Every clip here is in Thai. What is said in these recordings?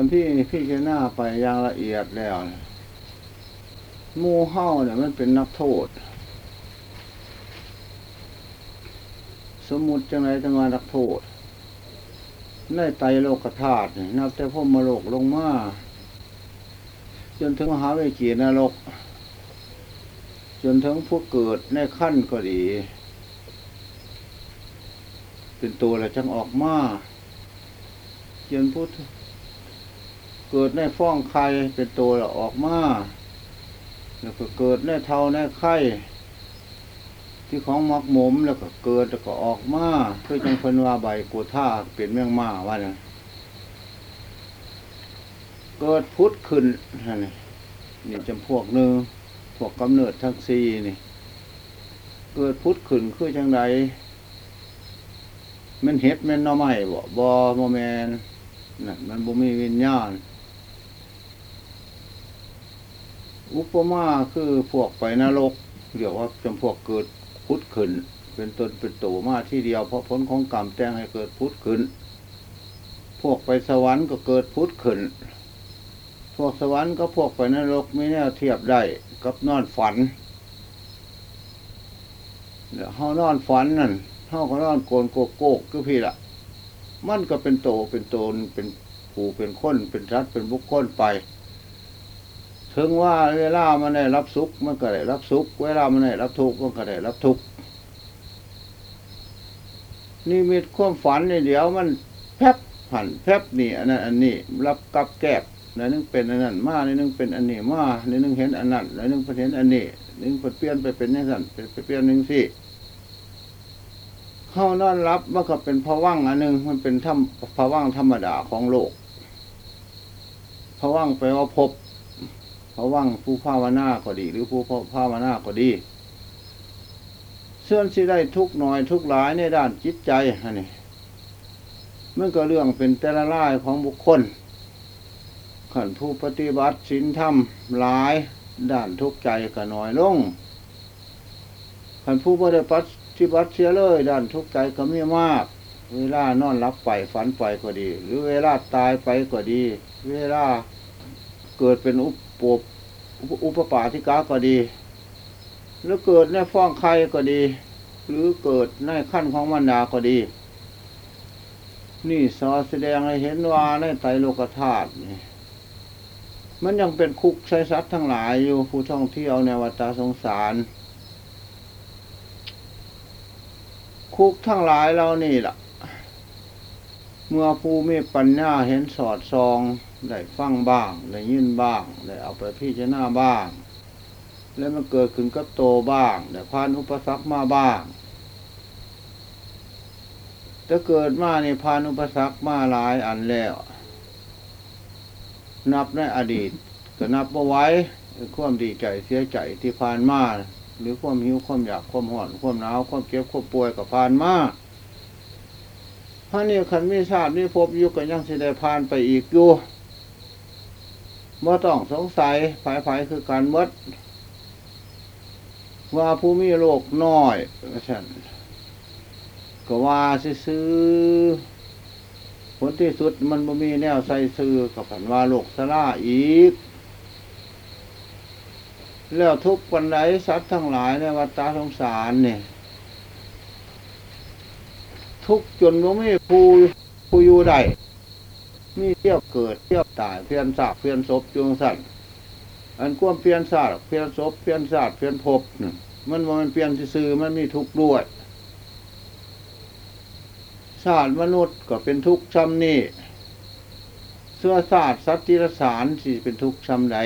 ทำพี่พี่แค่หน้าไปอย่างละเอียดแล้วเนี่ยหมูเฮ้าเนี่ยมันเป็นนักโทษ สมมุติจังไรจะมานักโทษในไตโลกธาตุนี่นับแต่พ่อมโลกลงมาจนถึงมหาเวจีนรก จนถึงผู้เกิดในขั้นก็ดี เป็นตัวแล้วจังออกมาจนพุทธ เกิดในฟ้องไข่เป็นตัวแล้วออกมาแล้วก็เกิดในเท่าในไข่ที่ของมักหมมแล้วก็เกิดแล้วก็ออกมาเพื่อจังเพิ่นว่าใบกูท่าเป็นเมืองมาว่านะเกิดพุทธขึ้นนี่นี่จำพวกหนึ่งพวกกำเนิดทั้งสี่นี่ เกิดพุทธขึ้นคือจังไดมันเฮ็ดมันน่อไม้บ่บ่บ่แมนนั่นมันบ่มีวิญญาณ อุปมาคือพวกไปนรกเรียกว่าจำพวกเกิดพุทธขึ้น เป็นตนเป็นตัวมาที่เดียว เพราะผลของกรรมแต่งให้เกิดพุทธขึ้น พวกไปสวรรค์ก็เกิดพุทธขึ้น พวกสวรรค์ก็พวกไปนรกไม่แน่เทียบได้กับนอนฝันเดี๋ยวเฮานอนฝันนั่นเฮาก็นอนโกนโกโกกคือพี่ละมันก็เป็นโตเป็นตนเป็นผูเป็นคนเป็นรัฐเป็นบุคคลไป ถึงว่าเวลามันได้รับสุขมันก็ได้รับสุข เวลามันได้รับทุกข์มันก็ได้รับทุกข์นี่มีความฝันนี่เดี๋ยวมันแพบผันแพบนี่อันนั้นอันนี้ รับกับแกบในนึงเป็นอันนั้นมาในนึงเป็นอันนี้มาในนึงเห็นอันนั้นในนึงเห็นอันนี้นึงเปลี่ยนไปเป็นอย่างนั้นเป็นไปเปลี่ยนหนึ่งสิเข้านอนรับมันก็เป็นภวังอันหนึ่งมันเป็นธรรมภวังธรรมดาของโลกภวังค์แปลว่าพบ เขาว่างผู้ภาวนาก็ดี หรือผู้ภาวนาก็ดีเส่วนที่ได้ทุกหน่อยทุกหลายในด้านจิตใจนี่มันก็เรื่องเป็นแต่ละลายของบุคคลขันผู้ปฏิบัติศีลธรรมหลายด้านทุกใจก็น้อยลงขันผู้ปฏิบัติที่บัติเสียเลยด้านทุกใจก็ไม่มาก เวลานอนรับไปฝันไปก็ดี หรือเวลาตายไปก็ดี เวลาเกิดเป็นอุป ปอุปปาทิกาก็ดีหรือเกิดในฟ้องไข่ก็ดี หรือเกิดในขั้นของมันดาก็ดี นี่สอแสดงให้เห็นว่าในไตรโลกธาตุนี่มันยังเป็นคุกใช้สัตว์ทั้งหลายอยู่ผู้ท่องเที่ยวในวัฏสงสาร คุกทั้งหลายเรานี่ล่ะ เมื่อผู้มีปัญญาเห็นสอดซอง ได้ฟังบ้างได้ยินบ้างได้เอาไปพิจารณาบ้าง แล้วมันเกิดขึ้นกับโตบ้างได้ผ่านอุปสรรคมาบ้างถ้าเกิดมาในผ่านอุปสรรคมาหลายอันแล้ว นับในอดีตก็นับเอาไว้ความดีใจเสียใจที่ผ่านมาหรือความหิวความอยากความห่อนความหนาวความเก็บความป่วยกับผ่านมาพระนี่ขันมีชาติมีภพอยู่ก็ยังสิได้ผ่านไปอีกอยู่ เมื่อต้องสงสัยภายภายคือการมดว่าผู้มีโรคน้อยฉันก็ว่าซื้อผลที่สุดมันบ่มีแนวใส่ซื้อกับผันว่าโรคสลาอีก แล้วทุกปันไดสัตว์ทั้งหลายในวัฏฏะสงสารเนี่ยทุกจนว่าไม่ผู้ผู้อยู่ได้ มีเที่ยวเกิดเที่ยวตายเพียนสาบเพียนศพจุงสัตว์อันก้มเพียนสาบเพียนศพเพียนศาสเพียนภพมันว่ามันเปลี่ยนซื่อมันมีทุกข์ด้วยศาสตร์มนุษย์ก็เป็นทุกข์ช้ำนี่เสื้อศาสตร์สัตติรสารสิเป็นทุกข์ช้ำไหน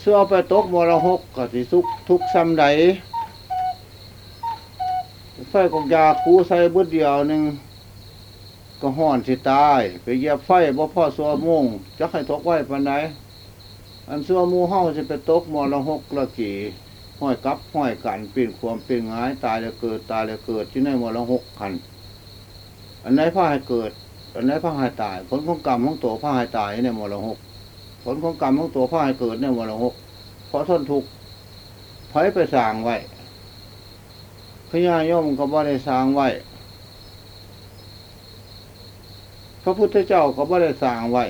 เสื้อไปตกมรหกก็สิทุกทุกข์ช้ำไหนไฟกองยาคูใส่บุดเดียวหนึ่ง ก็ห่อนสิตาย ไปเหยียบไฟบ่พ่อสัวมุ่งจะให้ทกไว้ปันไหนอันสัวมูเฮาจะไปตกมอละหกละกี่ห้อยกับห้อยกันเปี่ยนความเปี่ยนงายตายแล้วเกิดตายแล้วเกิดที่ในมอละหกขันอันไหนผ้าให้เกิด อันไหนผ้าให้ตาย ผลของกรรมของตัวผ้าให้ตายในมอละหกผลของกรรมของตัวผ้าให้เกิดในมอละหกเพราะทนทุกข์ไผไปสร้างไว้พญายมก็บ่ได้สร้างไว้ ระพุทธเจ้าก็บ่ได้สร้างไว้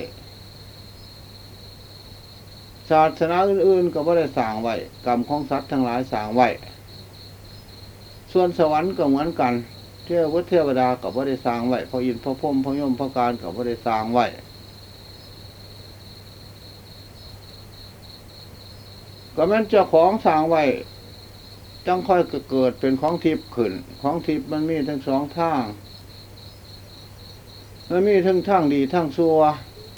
ศาสนาอื่นๆก็บ่ได้สร้างไว้กรรมของสัตว์ทั้งหลายสร้างไว้ส่วนสวรรค์ก็เหมือนกันเทวเทวดาก็บ่ได้สร้างไว้พระอินทร์พระพรหมพระยมพระการก็บ่ได้สร้างไว้ก็แม้นเจ้าของสร้างไว้จังค่อยเกิดเป็นของทิพย์ขึ้น ของทิพย์มันมีทั้งสองทาง มันมีทั้งทางดีทั้งซัว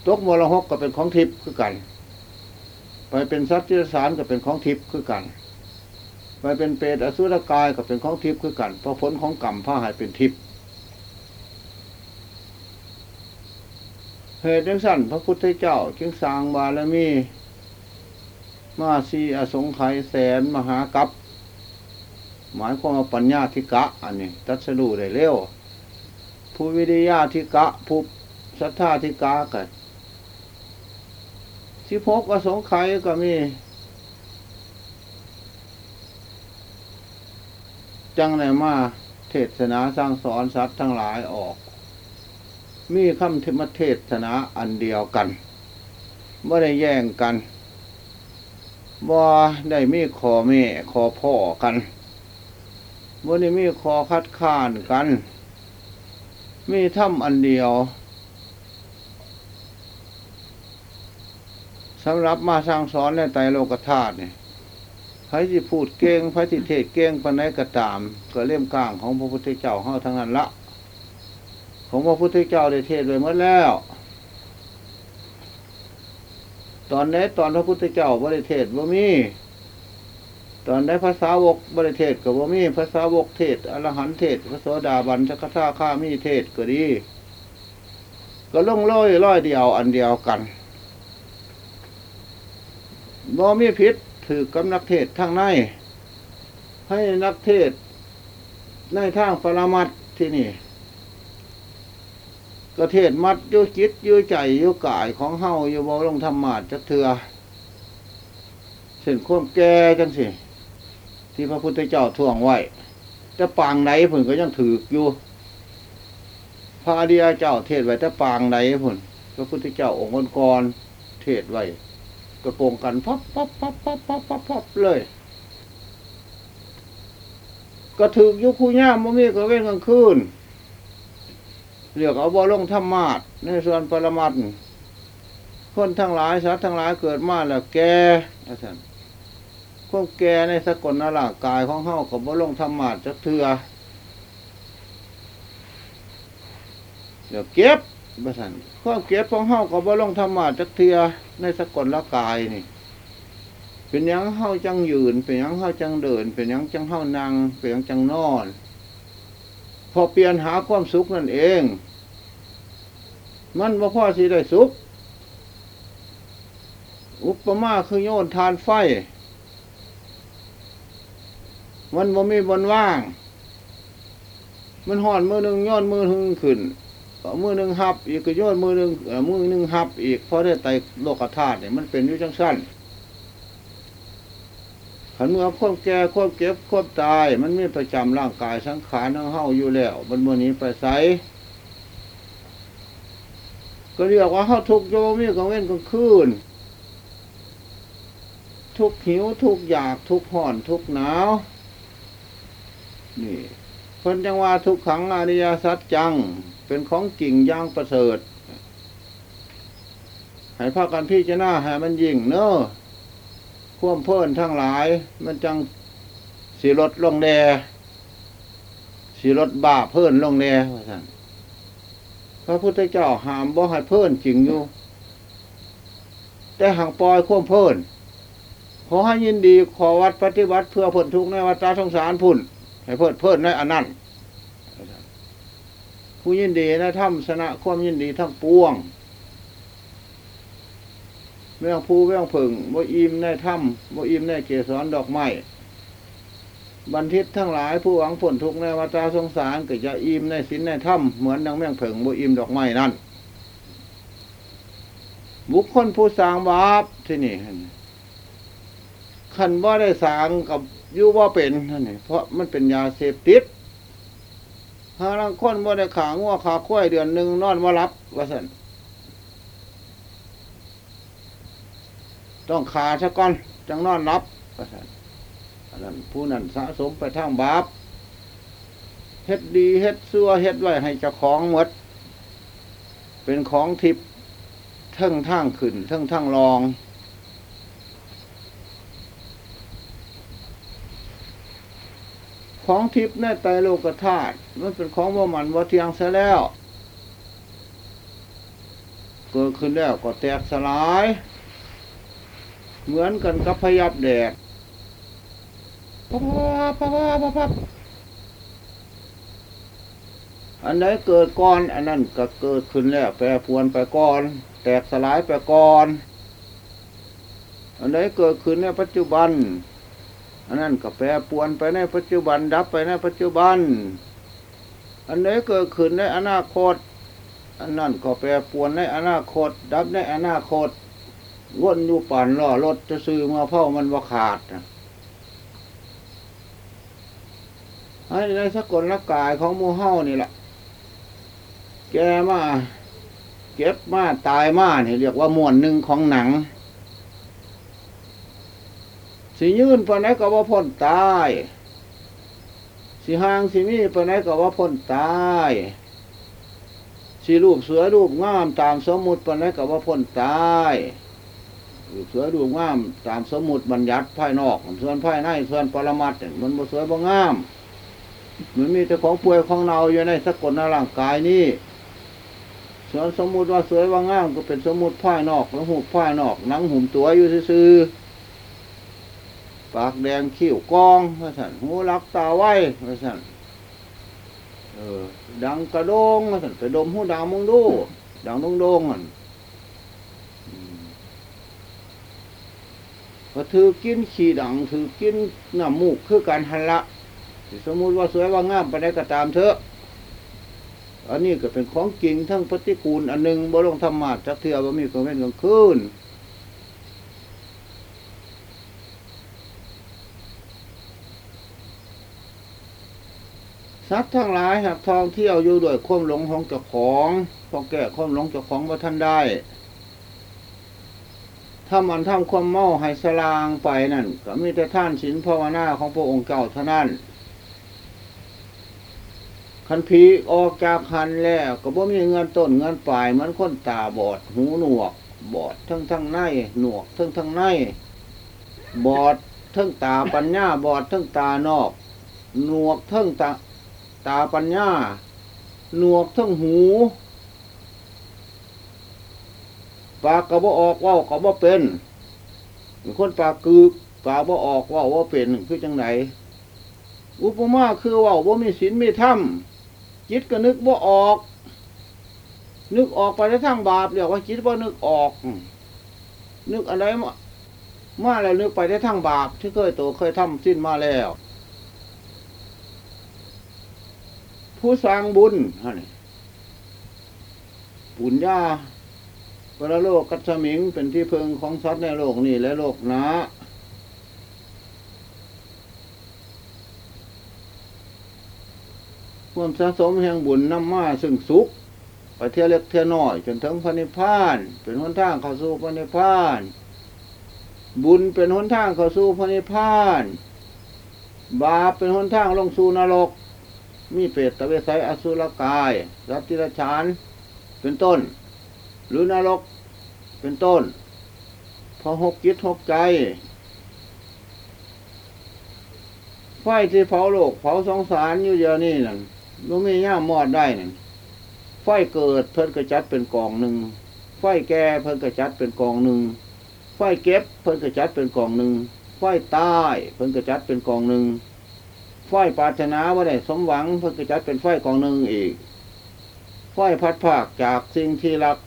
ตกมรหกก็เป็นของทิพย์คือกัน ไปเป็นสัตว์ที่สารก็เป็นของทิพย์คือกัน ไปเป็นเปรตอสุรกายก็เป็นของทิพย์คือกัน เพราะผลของกรรมพาหายเป็นทิพย์เหตุจังสั้นพระพุทธเจ้าจึงสร้างบารมีมาสีอสงไขยแสนมหากัปหมายความว่าปัญญาธิกะ อันนี้ ตัดสรู้ได้เร็ว ผู้วิริยาธิกะ ผู้ศรัทธาธิกะกันสิพกอสงไขยก็มี จังไหนมาเทศนาสร้างสอนสัตว์ทั้งหลายออก มีคำเทมเทศนาอันเดียวกันไม่ได้แย่งกันบ่ได้มีขอแม่ขอพ่อกันบ่ได้มีขอคัดค้านกัน มีถ้ำอันเดียวสำหรับมาสร้างสอนในไตโลกธาตุนี่ใครที่พูดเก่งใครที่เทศเก่งปานใดก็ตาม ก็เล่มกลางของพระพุทธเจ้าเฮาทั้งนั้นละของพระพุทธเจ้าได้เทศไว้หมดแล้ว ตอนนี้ตอนพระพุทธเจ้าบริเทศบ่มี ตอนได้ภาษาวกบริเทศกับบ่มีภาษาวกเทศอรหันเทศพระโสดาบันสักท่าข้ามีเทศก็ดี ก็ล่องลอยร้อยเดียวอันเดียวกันบ่มีพิษถือกับนักเทศทางในให้นักเทศในทางปรมัตที่นี่ก็เทศมัดยุจิตยุใจยุกายของเฮาอยู่บ่ลงธรรมาจักเถือเส้นควมแก่จังสิ ที่พระพุทธเจ้าท่วงไว้แต่ปางไหนผุนก็ยังถืออยู่ พระอริยเจ้าเทศไว้แต่ปางไหนผุนพระพุทธเจ้าองค์ก่อนๆเทศไว้กระโปงกันพับพับพับพับพับพับพับเลย ก็ถือยุคู่ย่ามม่มีก็เว้นกลางคืนเรียกเอาบ่ลงธรรมาทในส่วนปรมัตคนทั้งหลายสัตว์ทั้งหลายเกิดมาแล้วแก่อาจารย์ ความแก่ในสกลนร่ากายของเฮากับบ่ลงธรรมาทจักเถือเดี๋ยวเก็บอาจารย์ความเก็บของเฮากับบ่ลงธรรมาทจักเถือในสกลร่างกายนี่ เป็นยังเฮาจังยืน เป็นยังเฮาจังเดิน เป็นยังจังเฮานั่งเป็นยังจังนอน พอเปลี่ยนหาความสุขนั่นเอง มันว่าพ่อสิได้สุข อุปมาคือโยนทานไฟ มันบ่มีบนว่าง มันห่อนมือหนึ่งโยนมือหนึ่งขึ้นมือหนึ่งหับ อีกก็โยนมือหนึ่งมือหนึ่งหับ อีกเพราะได้ไตโลกธาตุเนี่ยมันเป็นอยู่จังสั้นขันเมื่อควบแก่ควบเก็บควบตาย มันมีประจำร่างกายสังขารทั้งเฮาอยู่แล้วมันมื่อนี้ไปใสก็เรียกว่าเฮาทุกโยมีกลางเว้นกลางคืนทุกหิวทุกอยากทุกห่อนทุกหนาว นี่เพิ่นจังว่าทุกขังอริยสัจจัง เป็นของจริงย่างประเสริฐให้พากันพิจารณาให้มันยิ่งเนอะควมเพิ่นทั้งหลาย มันจังสีลดลงแดสีลดบาเพิ่นลงแดว่าท่านพระพุทธเจ้าห้ามบ่ให้เพิ่นจริงอยู่ แต่ห่างปล่อยควมเพิ่นขอให้ยินดีขอวัดปฏิบัติเพื่อพ้นทุกข์ในวัฏสงสารพุ่น ให้เพิ่นเพิ่นในอันนั้นผู้ยินดีนะถ้ำชนะความยินดีทั้งปวงเรื่องภูเรื่องผึ่งบ่อิ่มในถ้ำบ่อิ่มในเกสรดอกไม้บันทิตทั้งหลายผู้หวังผลทุกข์ในวัฏสงสารก็จะอิ่มในสินในถ้ำเหมือนดังแมงผึ่งบ่อิ่มดอกไม้นั่นบุคคลผู้สร้างบาปที่นี่ขันว่าได้สร้างกับ อยู่ว่าเป็นท่นนี่เพราะมันเป็นยาเสพติดหาลังคนบ่ได้ขางัวขาข้วยเดือนหนึ่งนอนว่ารับว่าสันต้องขาซะก่อนจังนอนรับว่าสันอันนั้นผู้นั้นสะสมไปทางบาปเฮ็ดดีเฮ็ดซัวเฮ็ดไว้ให้เจ้าของหมด เป็นของทิพย์ทั้งทางขึ้นทั้งทางรอง ของทิพย์ในไตโลกธาตุมันเป็นของว่ามันว่าเทียงซะแล้ว เกิดขึ้นแล้วก็แตกสลาย เหมือนกันกับพยับแดดพับพับพับพับพับอันไหนเกิดก่อน อันนั้นก็เกิดขึ้นแล้วแปรปรวนไปก่อน แตกสลายไปก่อน อันไหนเกิดขึ้นในปัจจุบัน อันนั้นก็แปรปวนไปในปัจจุบันดับไปในปัจจุบัน อันไหนเกิดขึ้นในอนาคต อันนั้นก็แปรปวนในอนาคต ดับในอนาคตวนอยู่ป่านล่อรถจะซื้อมาเผ่ามันว่าขาดนะให้ในสกลร่างกายของมูเฮานี่แหละแกมาเก็บมาตายมาเนี่ยเรียกว่ามวนหนึ่งของหนัง สิยืนปานไหนก็ว่าพ้นตาย สิห่างสิมีปานไหนก็ว่าพ้นตาย สิรูปเสือรูปงามตามสมมุติปานไหนก็ว่าพ้นตายรูปเสือรูปงามตามสมมุติบัญญัติภายนอกส่วนภายในส่วนปรมัตถ์มันบ่สวยบ่งามมันมีแต่ของป่วยของเนาอยู่ในสกลในร่างกายนี้ส่วนสมมุติว่าสวยว่างามก็เป็นสมมุติภานอกแล้วหูภานอกหนังหุ่มตัวอยู่ซื่อๆ ปากแดงขิ้วกองว่าสันหูรักตาไหวว่าสันเออ ดังกระโดงว่าสันไปดมหูดังมองดู ดังดงโดงอะอืมก็ถือกินขี้ดังถือกินน้ำมูกคือการหันละสมมุติว่าสวยว่างามไปได้ก็ตามเถอะอันนี้ก็เป็นของจริงทั้งปฏิกูลอันหนึ่งบ่ลงธรรมะจักเทือบ่มีกลางเว้นกลางคืน สัตว์ทั้งหลายหากทองเที่ยวอยู่ด้วยความหลงของเจ้าของพอแก้ความหลงเจ้าของว่าท่านได้ถ้ามันทำความเมาให้สลางไปนั่นก็มีแต่ท่านศีลภาวนาของพระองค์เจ้าเท่านั้น คันผีออกจากคันแล้วก็บ่มีเงินต้นเงินปลายมือนคนตาบอดหูหนวก บอดทั้งทั้งในหนวกทั้งทั้งใน บอดทั้งตาปัญญาบอดทั้งตานอก หนวกทั้งตา ตาปัญญา หนวกทั้งหูปากกระบอออกว่าวกระบอเป็นคนปากคือปากบ่ออกว่าว่าเป็นคือจังไหนอุปมาคือว่าว่ามีศีลมีธรรมจิตก็นึกว่าออก นึกออกไปในทางบาปเรียกว่าจิตว่านึกออก นึกอะไรมาแล้วนึกไปในทางบาปที่เคยโตเคยทำสิ้นมาแล้ว ผู้สร้างบุญฮะนี่ปุญญาปรโลกกัจฉมิง เป็นที่พึงของสัตว์ในโลกนี้และโลกหนาความสะสมแห่งบุญนำมาซึ่งสุขไปเที่ยวเล็กเที่ยวน้อย จนถึงพระนิพพาน เป็นหนทางเข้าสู่พระนิพพาน บุญเป็นหนทางเข้าสู่พระนิพพาน บาปเป็นหนทางลงสู่นรก มีเปรตตะเวสัยอสุรกายรัตติรชานเป็นต้น หรือนรกเป็นต้น พอหกจิตหกใจไฟที่เผาโลกเผาสงสารอยู่เดียวนี่นั่นมันมีย่ามอดได้นั่นไฟเกิดเพิ่นกระจัดเป็นกองหนึ่งไฟแก่เพิ่นกระจัดเป็นกองหนึ่งไฟเก็บเพิ่นกระจัดเป็นกองหนึ่งไฟตายเพิ่นกระจัดเป็นกองหนึ่ง ไฟปรารถนาว่าได้สมหวังเพิ่นกระจัดเป็นไฟกองหนึ่งอีกไฟพัดภาคจากสิ่งที่รัก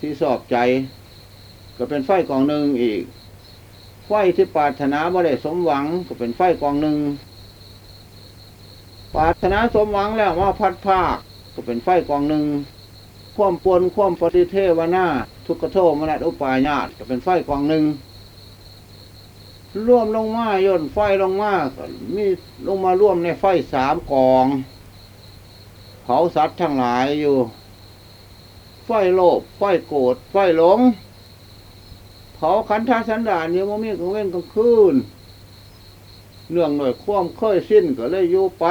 ที่สอบใจ ก็เป็นไฟกองหนึ่งอีกไฟที่ปรารถนาว่าได้สมหวังก็เป็นไฟกองหนึ่งปรารถนาสมหวังแล้วว่าพัดภาคก็เป็นไฟกองหนึ่งความปนความปฏิเทวนาทุกขโทมนัสอุปายาตก็เป็นไฟกองหนึ่ง ร่วมลงมาย่นไฟลงมามีลงมาร่วมในไฟสามกอง เผาสัตว์ทั้งหลายอยู่ ไฟโลภไฟโกรธไฟหลง เผาขันธสันดานอยู่บ่มีกลางเว้นกลางคืนเนื่องหน่วยความเคยสิ้นก็เลยอยู่ไป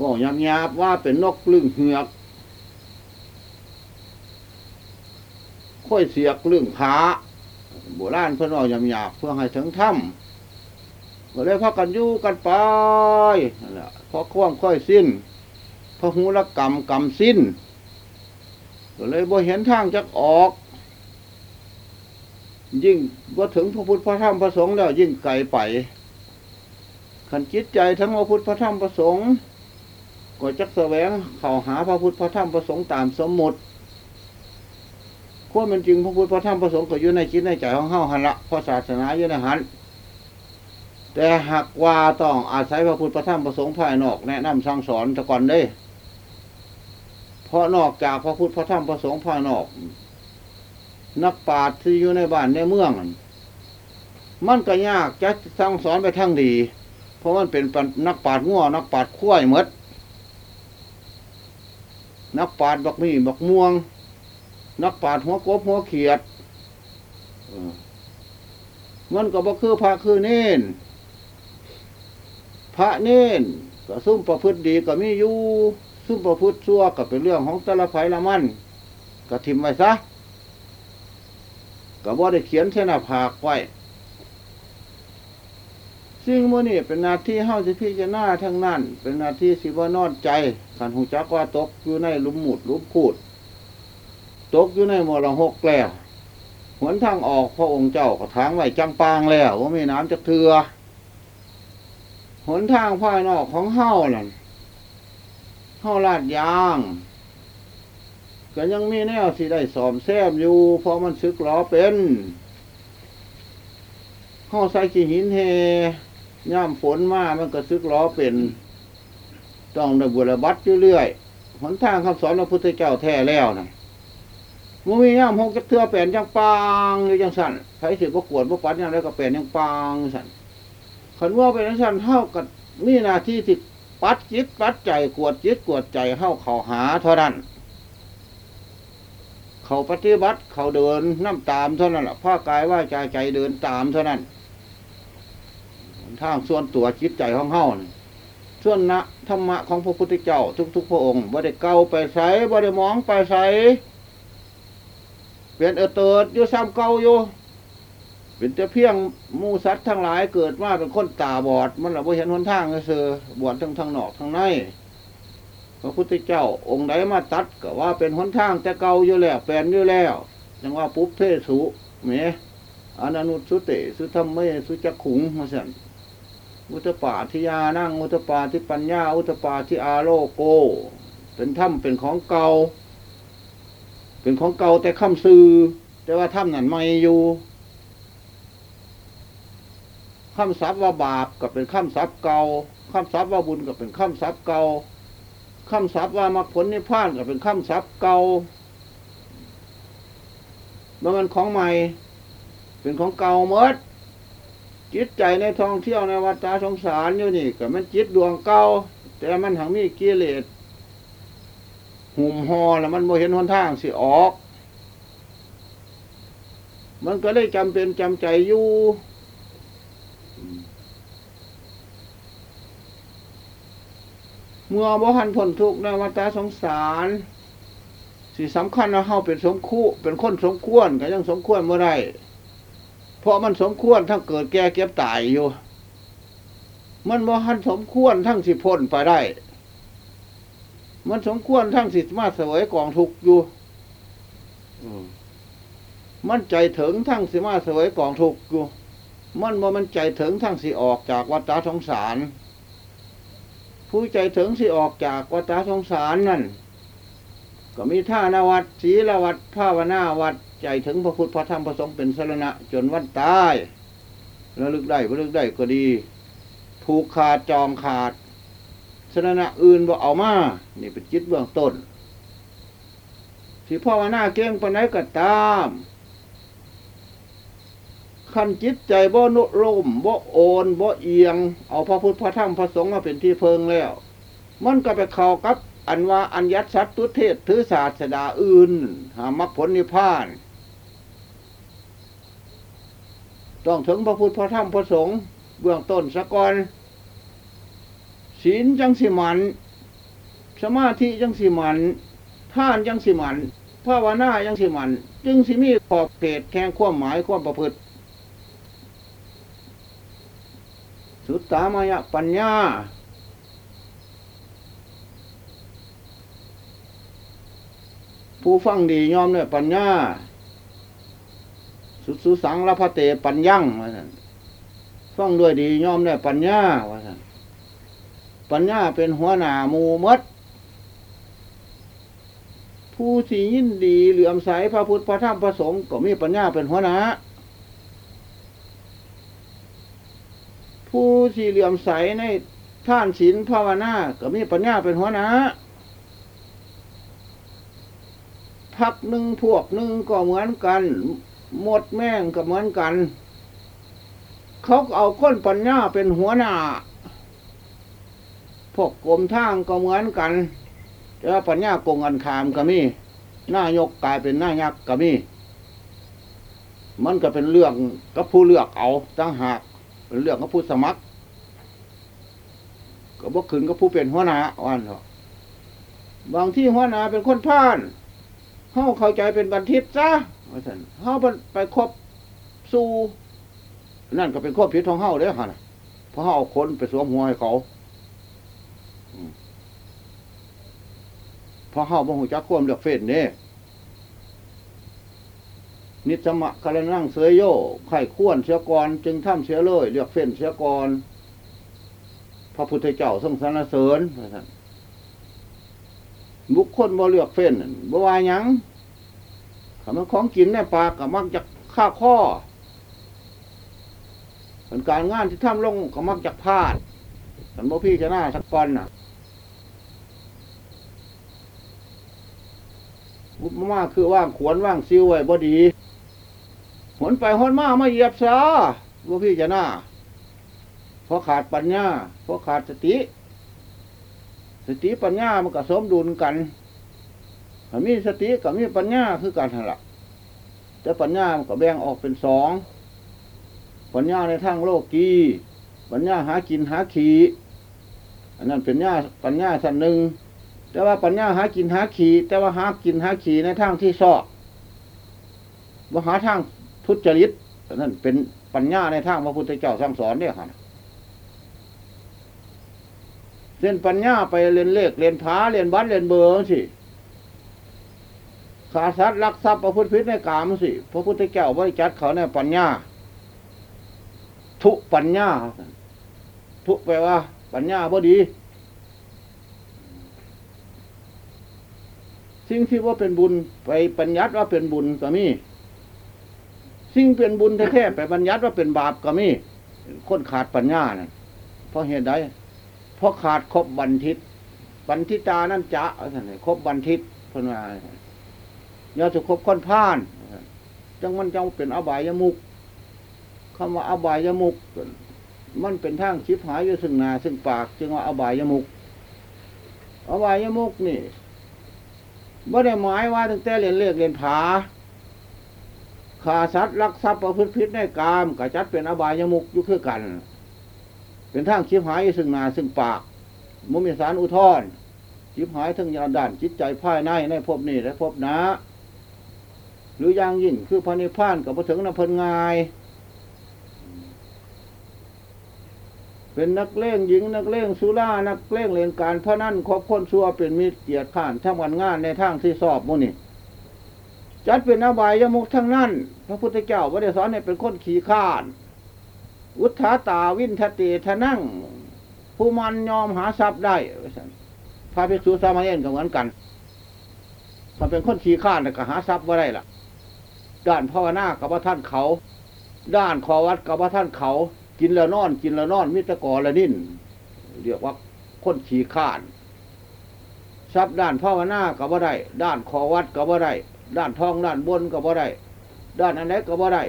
ว่ายำยาบว่าเป็นนกลึงเหือกค่อยเสียกเรื่องขา โบราณเพื่อนเอายำยาบเพื่อให้ถึงถ้ำก็เลยพักกันยู่กันไปนั่นแหละเพราะความค่อยสิ้นพระหูละกรรมกรรมสิ้นก็เลยบ่เห็นทางจะออก ยิ่งว่าถึงพระพุทธพระธรรมพระสงฆ์แล้วยิ่งไกลไปขันจิตใจทั้งพระพุทธพระธรรมพระสงฆ์ก็จักแสวงเข้าหาพระพุทธพระธรรมพระสงฆ์ตามสมมติ ควมเป็นจริงพระพุทธพระธรรมพระสงฆ์ก็อยู่ในจิตในใจของเฮาหันละพราะศาสนาอยู่ในหันแต่หากว่าต้องอาศัยพระพุทธพระธรรมพระสงฆ์ภายนอกแนะนำสั่งสอนต่ก่อนเด้ เพราะนอกจากพระพุทธพระธรรมพระสงฆ์ภายนอก นักปราชญ์ที่อยู่ในบ้านในเมือง มันก็ยากจะสั่งสอนไปทางดี เพราะมันเป็นนักปราชญ์ง่วนักปราชญ์คุ้ยหมดนักปราชญ์บักมีบักม่วง นักปราชญ์หัวกบหัวเขียดมันก็บ่คือพระคือเน้นพระเน้นก็ซุ่มประพฤติดีก็มีอยู่ซุ่มประพฤติชั่วก็เป็นเรื่องของแต่ละไผละมันก็ทิมไว้ซะก็บ่ได้เขียนเสหนาผากไว้สิ่งมื้อนี้เป็นหนาที่เฮาสิพิจารณาทั้งนั้น เป็นหนาที่สิบ่านอนใจขันหูจักว่าตกอยู่ในลุมหมุดลุมพูด ตกอยู่ในมรหกแล้วหนทางออกพระองค์เจ้าก็ทางไว้จังปางแล้วว่ามีน้ำจะเถือหนทางภายนอกของเฮานั่นเฮาลาดยางก็ยังมีแนวที่ได้สอมแซมอยู่เพราะมันซึกล้อเป็นเฮาใส่ขี้หินเฮย่ามฝนมามันก็ซึกล้อเป็น ต้องได้บุรบัตรเรื่อยๆหนทางคำสอนพระพุทธเจ้าแท้แล้วนะ มันมีย่ามหกจักเทือแปลนยังปางอยู่จังสั่นใครสิบ่กวดบ่ปัดยังไงก็แปลนยังปางสั่นขันว่าเป็นจังสั่นเท่ากับมีหน้าที่ที่ปัดจิตปัดใจกวดจิตกวดใจเข้าเขาหาเท่านั้น เขาปฏิบัติเขาเดินน้ำตามเท่านั้นแหละผ้ากายว่าใจใจเดินตามเท่านั้นทางส่วนตัวจิตใจของเฮานี่ส่วนนะธรรมะของพระพุทธเจ้าทุก ๆ พระองค์บ่ได้เก้าไปใส่บ่ได้มองไปใส่ เปลี่ยนเออเติดอยู่ซ้ำเก่าอยู่เป็นแต่เพียงมูสัตว์ทั้งหลายเกิดมาเป็นคนตาบอด มันเราบ่เห็นหนทางก็เสือบวชทั้งทางนอกทางในพระพุทธเจ้าองค์ใดมาตัดก็ว่าเป็นหนทางแต่เก่าอยู่แล้วแปลนอยู่แล้วจังว่าปุ๊บเทสุเมอนานุสุเตสุธรรมเมสุจักขุงมาสั่นอุตปาทิยานั่งอุตปาทิปัญญาอุตปาทิอาโลโก เป็นถ้ำเป็นของเก่า เป็นของเก่าแต่คำซื้อแต่ว่าถ้ำนั่นไม่อยู่คำศัพท์ว่าบาปก็เป็นคำศัพท์เก่าคำศัพท์ว่าบุญก็เป็นคำศัพท์เก่าคำศัพท์ว่ามรรคผลนิพพานก็เป็นคำศัพท์เก่าเมันมันของใหม่ เป็นของเก่าหมดจิตใจในท่องเที่ยวในวัฏสงสารอยู่นี่ก็มันจิตดวงเก่าแต่มันหังมีกิเลส หุ่มห่อแล้วมันโมเห็นหนทางสิออก มันก็เลยจำเป็นจำใจอยู่เมื่อบ่หันพ้นทุกข์ในวัฏสงสารสิสำคัญว่าเฮาเป็นสมคู่เป็นคนสมควรก็ยังสมควรเมื่อไรเพราะมันสมควรทั้งเกิดแก่เก็บตายอยู่ มันบ่หันสมควรทั้งสิพ้นไปได้ มันสมควรทั้งสิมาเสวยกองทุกข์อยู่อืมมันใจถึงทั้งสิมาเสวยกองทุกข์อยู่ มันบ่มันใจถึงทั้งสิออกจากวัฏสงสาร ผู้ใจถึงสิออกจากวัฏสงสารนั่นก็มีท่านวัดศีลวัดภาวนาวัดใจถึงพระพุทธพระธรรมพระสงฆ์เป็นสรณะ จนวันตายระลึกได้ระลึกได้ก็ดี ผูกขาดจองขาด สรณะอื่นบ่เอามา นี่เป็นจิตเบื้องต้นที่ภาวนาเก่งปานไหนก็ตามขั้นจิตใจบ่นุร่มบ่โอนบ่เอียง เอาพระพุทธพระธรรมพระสงฆ์มาเป็นที่เพิงแล้ว มันก็ไปเข้ากับอันว่าอัญญัตสัตตุเทศถือศาสดาอื่น หามรรคผลนิพพาน ต้องถึงพระพุทธพระธรรมพระสงฆ์เบื้องต้นสะก่อน ศีลจังสิมันสมาธิจังสิมันท่านจังสิมันภาวนาจังสิมัน จึงสิมีขอบเขตแข่งความหมายความประพฤติ สุตตามายะปัญญา ผู้ฟังดียอมเนี่ยปัญญา สุสุสังละพะเตปัญญังว่าท่านฟังด้วยดียอมเนี่ยปัญญาว่าท่าน ปัญญาเป็นหัวหน้ามูมด ผู้ที่ยินดีเหลื่อมใสพระพุทธพระธรรมพระสงฆ์ก็มีปัญญาเป็นหัวหน้าผู้ที่เหลื่อมใสในท่านศีลภาวนาก็มีปัญญาเป็นหัวหน้าพักหนึ่งพวกหนึ่งก็เหมือนกัน หมดแม่งก็เหมือนกัน เขาเอาคนปัญญาเป็นหัวหน้า พวกกรมทางก็เหมือนกันแต่ว่าปัญญาโกงกันขามก็มีหน้ายกกลายเป็นหน้ายักษ์ก็มี มันก็เป็นเรื่องกับผู้เลือกเอาตั้งหากเป็นเรื่องกับผู้สมัคร ก็บอกขึ้นกับผู้เป็นหัวหน้าอ่านเถอะบางที่หัวหน้าเป็นคนพาลเฮาเข้าใจเป็นบันทิตซะว่าซั่นเฮาไปครบสู่นั่นก็เป็นข้อผิดของเฮาเด้อค่ะเพราะเฮาเอาคนไปสวมหัวให้เขาอืม เพราะเฮาบ่ฮู้จักความเลือกเฟ้นเด้นิสมะกระนั่งเสยโยไข่ข้วนเสียก่อนจึงทำเสียเลยเลือกเฟ้นเสียก่อนพระพุทธเจ้าทรงสรรเสริญบุคคลบ่เลือกเฟ้นบ่วายังถ้ามันของกินในปากก็มักจะฆ่าข้อเป็นการงานที่ทำลงก็มักจะพลาดสันบ่พี่จะหน้าสักก่อนน่ะบุบ มาคือว่างขวนว่างซิวไว้บ่ดีหนไปหนมามาเหยียบซะบ่พี่จะหน้าเพราะขาดปัญญาเพราะขาดสติ สติปัญญามันก็สมดุลกันถ้ามีสติกับมีปัญญาคือกันทั้งหลักแต่ปัญญามันก็แบ่งออกเป็นสองปัญญาในทางโลกีปัญญาหากินหาขีอันนั้นเป็นญาปัญญาสันหนึ่ง แต่ว่าปัญญาหากินหาขี่แต่ว่าหากินหาขี่ในทางที่ซอกว่าหาทางทุจริตนนั้นเป็นปัญญาในทางพระพุทธเจ้าสั่งสอนเนี่ยค่ะเรียนปัญญาไปเรียนเลขเรียนผาเรียนบัตรเรียนเบอร์สิขาสัตว์ลักทรัพย์ประพฤติผิดในกามสิพระพุทธเจ้าบริจัดเขาในปัญญา ทุปัญญา ทุแปลว่า ปัญญาบ่ดี สิ่งที่ว่าเป็นบุญไปปัญญัติว่าเป็นบุญก็มี สิ่งเป็นบุญแท้ๆไปปัญญัติว่าเป็นบาปก็มี คนขาดปัญญานะ่ะเพราะเหตุใดเพราะขาดครบบันทิต บันทิตานั่นจะท่านครบบันทิตเพิ่นว่าย่าสุครบคนพานจังมันจังเป็นอบายยมุกคำว่าอบายยมุกมันเป็นทางชิบหายอยู่ซึ่งนาซึ่งปาก จึงว่าอบายยมุกอบายยมุกนี่ ไม่ได้หมายว่าตั้งแต่เรียนเลขเรียนผาขาสัตว์ลักทรัพย์ประพฤติผิดในกามกจัดเป็นอบายยมุกอยู่คือกัน เป็นทางชิบหายซึ่งหนาซึ่งปากมุมีสารอุทธรชิบหายทั้งยาด่านจิตใจภายในในภพนี้และพหนาหรืออย่างยิ่งคือพระนิพพานกับพระถึงนเพนงาย เป็นนักเล่งหญิงนักเล่งสุรานักเล่งเล่นการพระนั่นครบคนชั่วเป็นมิตรเกียรติข้านทำวันงานในทางที่สอบมุนี่จัดเป็นอบายยมุกทั้งนั้น พระพุทธเจ้าว่ได้สอนให้เป็นคนขี่ข้าน อุทธาตาวินทเตทนั่ง ผู้มันยอมหาทรัพย์ได้พระภิกษุสามเณรก็เหมือนกันถ้าเป็นคนขี่ข้านก็หาทรัพย์ว่าได้ล่ะ ด้านภาวนากับว่าท่านเขา ด้านขอวัดกับว่าท่านเขา กินแล้วนอน กินแล้วนอนมิตรกอละนิ่นเรียกว่าคนขี่ข้านทรัพย์ด้านภาวนากับว่าได้ ด้านขอวัดกับว่าได้ ด้านท้องด้านบนกับว่าได้ ด้านอันไหนกับว่าได้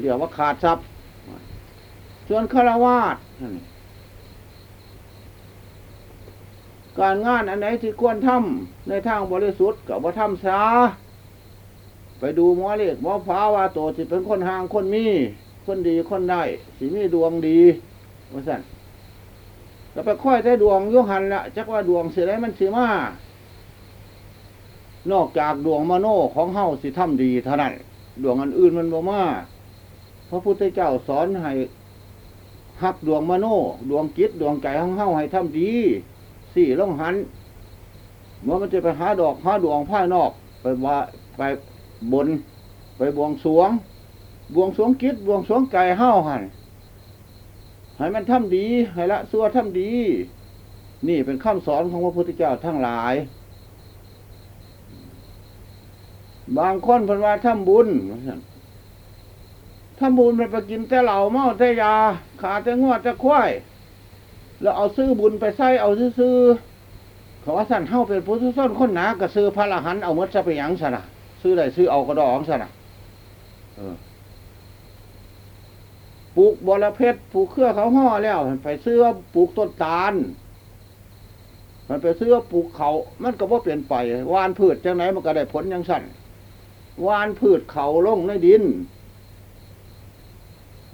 เรียกว่าขาดทรัพย์ ส่วนฆราวาสการงานอันไหนที่ควรทำในทางบริสุทธิ์กับว่าทำซา ไปดูหมอเล็กหมอฟ้าว่าโตสิเป็นคนห่างคนมี คนดีคนได้สิมีดวงดีว่าสั่นก็ไปค่อยได้ดวงยุหันละจักว่าดวงเสียได้มันสิมานอกจากดวงมโนของเฮาสิทำดีเท่านั้นดวงอันอื่นมันบ่มาพระพุทธเจ้าสอนให้หักดวงมโน ดวงจิตดวงใจของเฮาให้ทำดีสี่ล่องหันเมื่อมันจะไปหาดอกหาดวงภานอก ไปว่าไป บนไปบวงสรวง บวงสรวงจิตบวงสรวงใจเฮาหันให้มันทำดีให้ละซัวทำดี นี่เป็นคำสอนของพระพุทธเจ้าทั้งหลาย บางคนพิ่นว่าทำบุญทำบุญมันไปกินแต่เหล่าเมาแต่ยา ขาแต่งวดแต่ควายแล้วเอาซื้อบุญไปใส่เอาซื้อเขาว่าสั่นเฮาเป็นพุทธส้นคนหนาก็ซื้อพระละหันเอาหมดจะไปยังสนะ ซื้อได้ซื้อเอากระดองสนะปลูกบอระเพ็ดปลูกเครือเขาห่อแล้วไปซื้อปลูกต้นตาล มันไปซื้อปลูกเขา มันก็บ่เปลี่ยนไปวานพืชจังไหนมันก็ได้ผลยังสั่นวานพืชเขาลงในดิน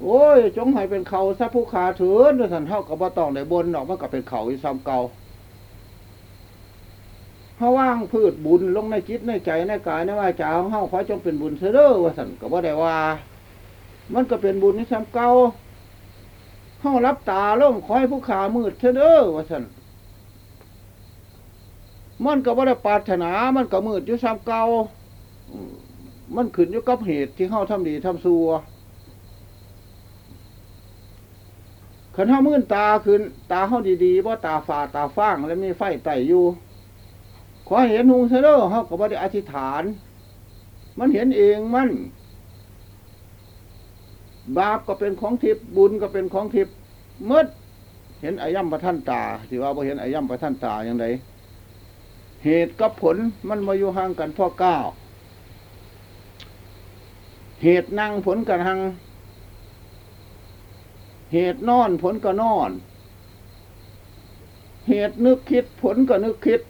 โอ้ย จงให้เป็นเขาซะผู้ขาถือด้วยสันเท่ากับว่าต้องได้บนดอกมันก็เป็นเขาอีซ้ำเก่า เฮาว่างพืชบุญลงในจิตในใจในกายในวาจาของเฮาขอจงเป็นบุญเสยเด้อว่าสันก็บ่ได้ว่า มันก็เป็นบุญในซ้ำเก่าเฮารับตาลงขอให้ผู้ขามืดเสยเด้อว่าสันมันก็บ่ได้ปรารถนา มันก็มืดอยู่ซ้ำเก่ามันขึ้นอยู่กับเหตุที่เฮาทำดีทำซัวขันเท้ามื่นตาขึ้น ตาเขาดีๆว่าตาฝาตาฟ้างแล้วมีไฟไต่อยู่ ขอเห็นหุงเสนอเขาก็บ่ได้อธิษฐาน มันเห็นเองมัน บาปก็เป็นของทิพย์บุญก็เป็นของทิพย์เมื่อเห็นอาย่ำประท่านตาที่ว่าบ่เห็นอาย่ำประท่านตาอย่างไรเหตุกับผลมันมาอยู่ห่างกันพ่อเก้าเหตุนั่งผลกันหัง เหตุนอนผลก็นอน เหตุนึกคิดผลก็นึกคิด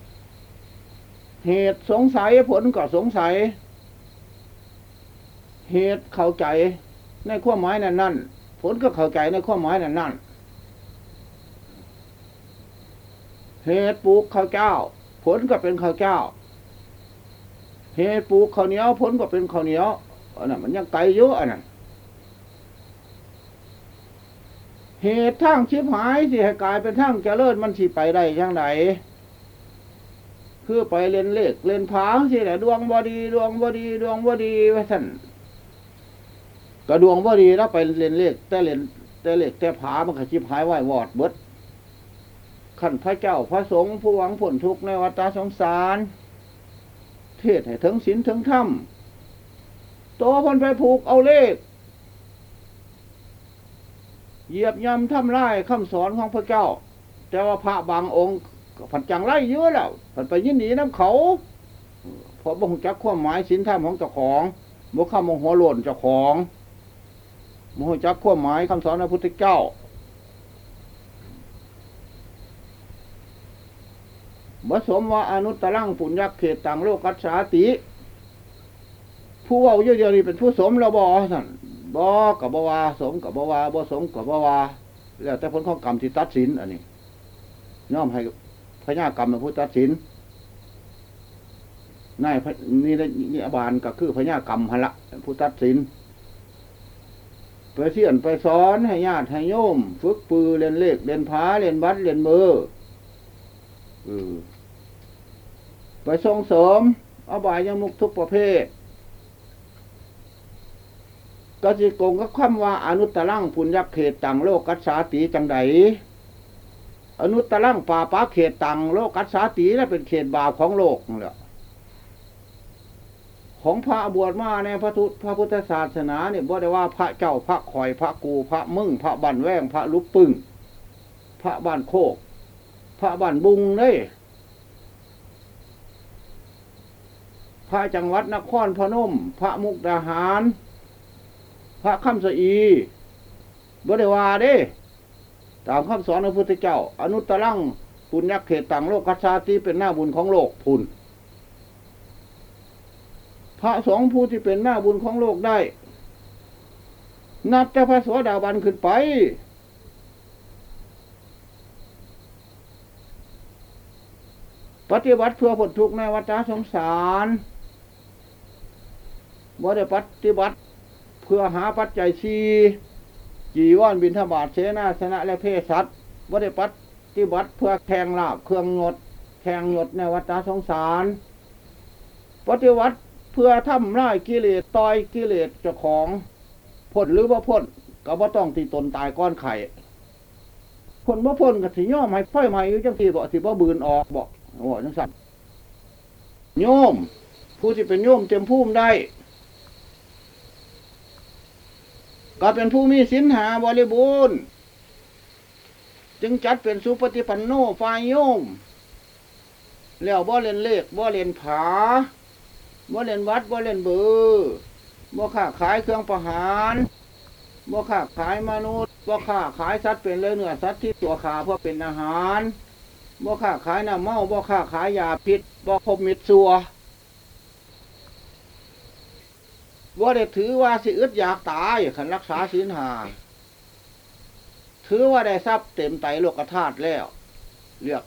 เหตุสงสัยผลก็สงสัย เหตุเข้าใจในความหมายนั้นนั่นผลก็เข้าใจในความหมายนั้นนั่นเหตุปลูกข้าวเจ้า ผลก็เป็นข้าวเจ้า เหตุปลูกข้าวเหนียวผลก็เป็นข้าวเหนียวอันนั้นมันยังไกลเยอะอันนั้นเหตุทั้งชิบหายสิให้กลายเป็นทั้งเจริญมันสิไปได้ยังไง คือไปเล่นเลขเล่นพาสิแหละดวงบอดี ดวงบอดี ดวงบอดีไว้ท่านก็ดวงบอดีแล้วไปเล่นเลขแต่เล่นแต่เลขแต่ผามันก็ชิบหายไหววอดเบิดขันพระเจ้าพระสงฆ์ผู้หวังผลทุกข์ในวัฏสงสาร เทศให้ถึงศีลถึงธรรมโตคนไปผูกเอาเลขเหยียบย่ำทำลายคำสอนของพระเจ้า แต่ว่าพระบางองค์ ก็ผันจังไล่เยอะแล้วผันไปยินดีน้ำเขาเพราะบ่งจักความหมายสินธรรมของเจ้าของบ่ข้ามโมโหโหล่นเจ้าของบ่งจักความหมายคำสอนพระพุทธเจ้าบสมว่าอนุตตรังปุญญเขตต่างโลกัสสาติ ผู้ว่าเยอะๆนี่เป็นผู้สมแล้วบอสั่นบอกับบวาสมกับบวาบสมกับบวาแล้วแต่ผลของกรรมที่ตัดสินอันนี้ย่อมให้ พญากรรมเป็นผู้ตัดสินนายนี่นี่อบาลก็คือพญากรรมหนละผู้ตัดสินไปเสียนไปสอนให้ญาติให้โยม ฝึกปือเรียนเลขเรียนพาเรียนบัตรเรียนเบอร์อไปส่งเสริมอบายยมุกทุกประเภทกสิกงก็คำว่าอนุตตรังปุญญเขตตังโลกกัสสาติจังใด อนุตตรังป่าป้าเขตตังโลกัสสาตินั่นเป็นเขตบาปของโลกนั่นแหละของพระบวชมาในพระทุพระพุทธศาสนาเนี่ยบ่ได้ว่าพระเจ้าพระคอยพระกูพระมึงพระบันแวงพระลุกปึงพระบ้านโคก พระบ้านบุงเลยพระจังหวัดนครพนม พระมุกดาหาร พระคำสะอีบริวาเด้ ตามคำสอนของพระพุทธเจ้า อนุตตรังปุญญเขตต่างโลกกัสสาติเป็นหน้าบุญของโลกพุนพระสงฆ์ผู้ที่เป็นหน้าบุญของโลกได้ นับแต่พระโสดาบันขึ้นไป ปฏิบัติเพื่อผลทุกข์ในวัฏสงสารบ่ได้ปฏิบัติเพื่อหาปัจจัยชี จีว่อนบินทบาทเสนาสนะและเพศสัตว์บ่ได้ปฏิบัติเพื่อแข่งลาบเครื่องงดแข่งหยดในวัฏสงสารปฏิวัติเพื่อทำร้ายกิเลสต่อยกิเลสเจ้าของพ้นหรือว่าพ้นก็บ่ต้องตีตนตายก้อนไข่พ้นบ่พ้นก็สิย่อมให้ไฟไหม้อยู่จังซี่บ่สิบ่บืนออกบ่โอ้จังซั่นโยมผู้ที่เป็นโยมเต็มภูมิได้ ก็เป็นผู้มีสินหาบริบูรณ์ จึงจัดเป็นสุปฏิปันโนฝ่ายโยม แล้วบ่เล่นเลขบ่เล่นผาบ่เล่นวัดบ่เล่นเบือบ่ค้าขายเครื่องประหารบ่ค้าขายมนุษย์บ่ค้าขายสัตว์เป็นเลยเนื้อสัตว์ที่ตัวขาเพื่อเป็นอาหารบ่ค้าขายน้ำเมาบ่ค้าขายยาพิษบ่คบมิตรซัว บ่าได้ถือว่าสิอึดอยากตายขันรักษาศีลหาถือว่าได้ทรัพย์เต็มไตโลกธาตุแล้วเรียก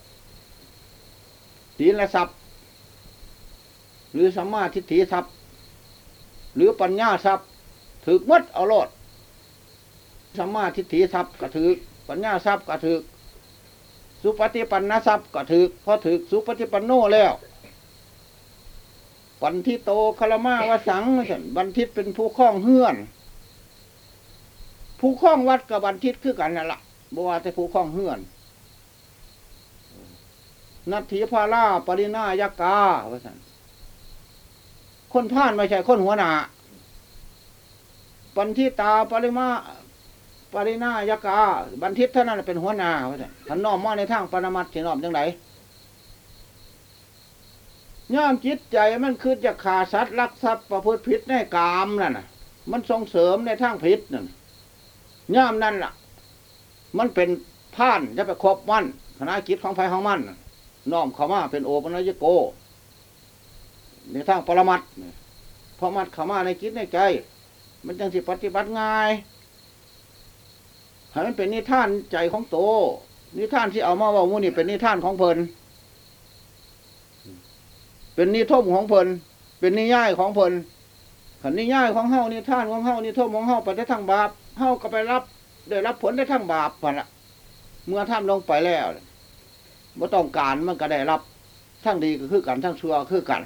ศีลและทรัพย์ หรือสัมมาทิฏฐิทรัพย์ หรือปัญญาทรัพย์ถือมัดเอาโลดสัมมาทิฏฐิทรัพย์ก็ถือปัญญาทรัพย์ก็ถือสุปฏิปันนทรัพย์ก็ถือพอถือสุปฏิปันโนแล้ว ปันทิโตคารมาวสังบันทิตเป็นผู้คล้องเฮือน ผู้คล้องวัดกับบันทิตคือกันนั่นแหละบ่ว่าแต่ผู้คล้องเฮือน นัตถีพาราปรินายกาว่าสันคนผ่านไม่ใช่คนหัวหนาปันทิตาปริมาปรินายกาบันทิตเท่านั้นเป็นหัวหนาว่าสันขันน้อมมาในทางปรมัตถ์สิน้อมจังได ย่อมจิตใจมันคือจะขาสัตว์ลักทรัพย์ประพฤติผิดในกามนั่นน่ะ มันส่งเสริมในทางผิดนั่นย่อมนั่นล่ะ มันเป็นผ่านจะไปครบมันคณะกิจของไฟของมันน่ะน้อมเขามาเป็นโอปัญญโก ในทางปรมัตเพราะมัดเขามาในจิตในใจ มันจังสิปฏิบัติง่ายให้มันเป็นนิท่านใจของโตนิท่านที่เอามาว่ามูนี่เป็นนิท่านของเพลิน เป็นนิท่มของเพลินเป็นนิย่ายของเพลินขันนิย่ายของเฮานิท่านของเฮานิท่มของเฮาไปได้ทางบาปเฮาก็ไปรับ ได้รับผลได้ทางบาปพันละเมื่อท่านลงไปแล้วบ่ต้องการมันก็ได้รับทั้งดีก็คือกันทั้งชั่วคือกัน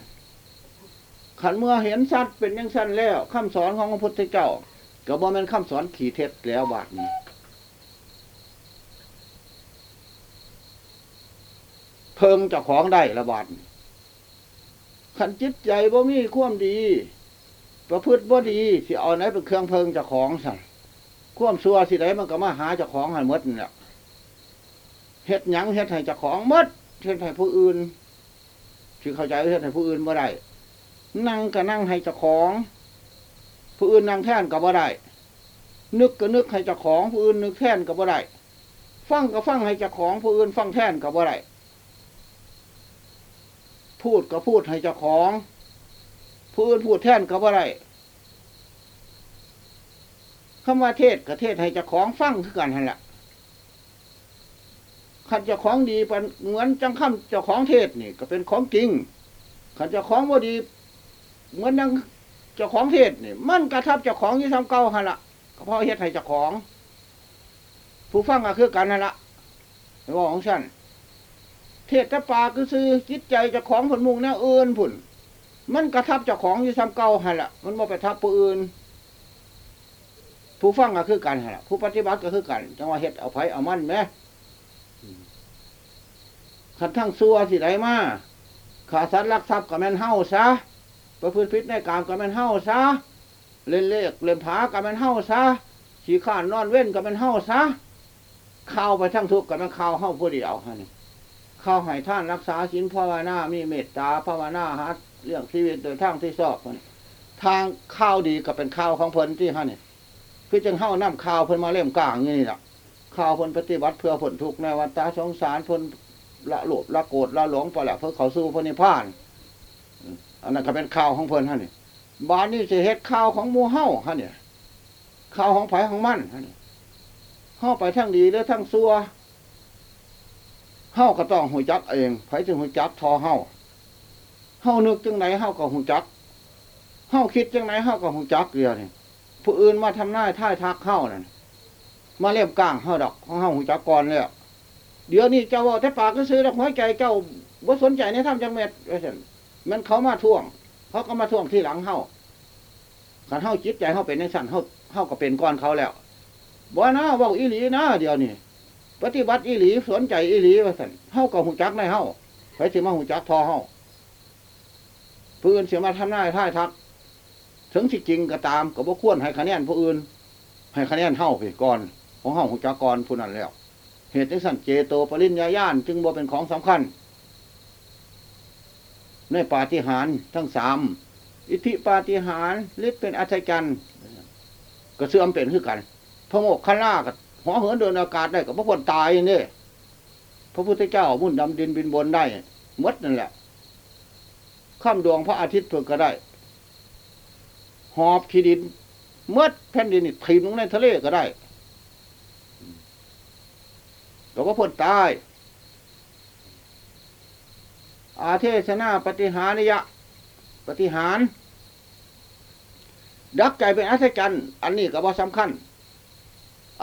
ขันเมื่อเห็นสัตว์เป็นยังสั้นแล้วคำสอนของพระพุทธเจ้าก็บ่แม่นคำสอนขี่เท็จแล้วบาดนี้เพิ่งเจ้าของได้ละบาดนี้ ขันจิตใจบ่มีความดี ประพฤติบ่ดีสิเอาไหนเป็นเครื่องเพิงจ้าของสั่นความชั่วสิไดมันก็มาหาจ้าของห้หมดนี่แหละเฮ็ดหยังเฮ็ดให้จ้าของมดเฮ็ดให้ผู้อื่นที่เข้าใจเฮ็ดให้ผู้อื่นบ่ได้นั่งก็นั่งให้จ้าของ ผู้อื่นนั่งแท่นก็บ่ได้นึกก็นึกให้จ้าของผู้อื่นนึกแท่นก็บ่ได้ฟังก็ฟังให้จ้าของผู้อื่นฟังแท่นก็บ่ได้ พูดก็พูดให้เจ้าของผู้อื่นพูดแท่นก็บ่ได้คำว่าเทศก็เทศให้เจ้าของฟังคือกันหั่นแหละขันเจ้าของดีเหมือนจังคำเจ้าของเทศนี่ ก็เป็นของจริงขันเจ้าของบ่ดี เหมือนดังเจ้าของเทศนี่ มันกระทับเจ้าของยี่ทำเก่าหันละก็เพราะเฮ็ดให้เจ้าของ ผู้ฟังก็คือกันนั่นละไม่ว่าของฉัน เทศแต่ปาคือซื้อจิตใจเจ้าของผลมุ่งแนวอื่นผุนมันกระทับเจ้าของอยี่ทำเก่าหันละมันบ่ไปทับผู้อื่น ผู้ฟังก็คือกันหันละผู้ปฏิบัติก็คือกันจังว่าเฮ็ดเอาไผเอามันไหมขันทั้งซัวสิไดมาขาสัตว์ลักทรัพย์กับแม่นเฮาซะประพฤติผิดในกามกับแม่นเฮาซะเล่นเลขเล่นผากับแม่นเฮาซะขี่ข้านนอนเว้นกับแม่นเฮาซะข้าวไปทั้งทุกข์กับแม่นข้าวเฮาผู้เดียวฮะนี่ ข้าวให้ท่านรักษาศีลภาวนา มีเมตตาภาวนาฮัดเรื่องชีวิตโดยทางที่ชอบมันทางข้าวดีก็เป็นข้าวของเพิ่นที่ฮะนี่คือจังเฮานํข้าวเพิ่นมาเล่มกลางอย่างนี่ล่ะข้าวเพิ่นปฏิบัติเพื่อผลทุกข์ในวัฏสงสารเพิ่นละโลภละโกรธละหลงไปแล้วเพื่อเขาสู้พระนิพพานอันนั้นก็เป็นข่าวของเพิ่นฮะนี่บ้านนี้จะเฮ็ดข่าวของมูเฮ้าฮะเนี่ยข่าวของไผ่ของมันฮะนี่เฮาไปทั้งดีหรือทั้งซัว เฮาก็ต้องหูจักเองไผจึงหูจักทอเฮาเฮานึกจังไหนเฮาก็หูจักเฮาคิดจังไหนเฮาก็หูจักเดียวนี่ผู้อื่นมาทำหน้าท่ายทักเฮานั่นมาเล่มก้างเฮาดอกของเฮาหูจักก่อนแล้วเดี๋ยวนี้เจ้าว่าแต่ปากก็ซื้อดอกหัวใจเจ้าบ่สนใจในธรรมจังเม็ดว่าซั่นมันเขามาท่วงเขาก็มาท่วงที่หลังเฮาคันเฮาจิตใจเฮาเป็นในสั่นเฮาเฮาก็เป็นก่อนเขาแล้วบ่นะว้าอีหลีนะเดี๋ยวนี้ ปฏิบัติอีหลีสนใจอีหลีว่าซั่นเฮาก็ฮู้จักในเฮาไผสิมาฮู้จักพอเฮาผู้อื่นเสิมาทำหน้าท่ายทัก ถึงสิจริงก็ตามก็บ่ควรให้คะแนนผู้อื่น ให้คะแนนเฮาไปก่อน ของเฮาฮู้จักก่อนผู้นั้นแล้ว เหตุที่สันเจโตปริญญาญาณจึงบ่เป็นของสำคัญในปาฏิหาริย์ทั้งสามอิทธิปาฏิหาริย์ฤทธิ์เป็นอัศจรรย์ก็เสื่อมเป็นคือกัน พระโมกขล่ากับ หัวเหินเดินอากาศได้กับพระคนตายนี่พระพุทธเจ้ามุ่นดำดินบินบนได้มดนั่นแหละข้ามดวงพระอาทิตย์เพิ่งก็ได้ หอบขีดินเมดแผ่นดินนี่ถีบลงในทะเลก็ได้เราก็พ้นตาย อาเทศนาปฏิหาริยะ ปฏิหาร ดักใจเป็นอัศจรรย์ อันนี้ก็บ่สำคัญ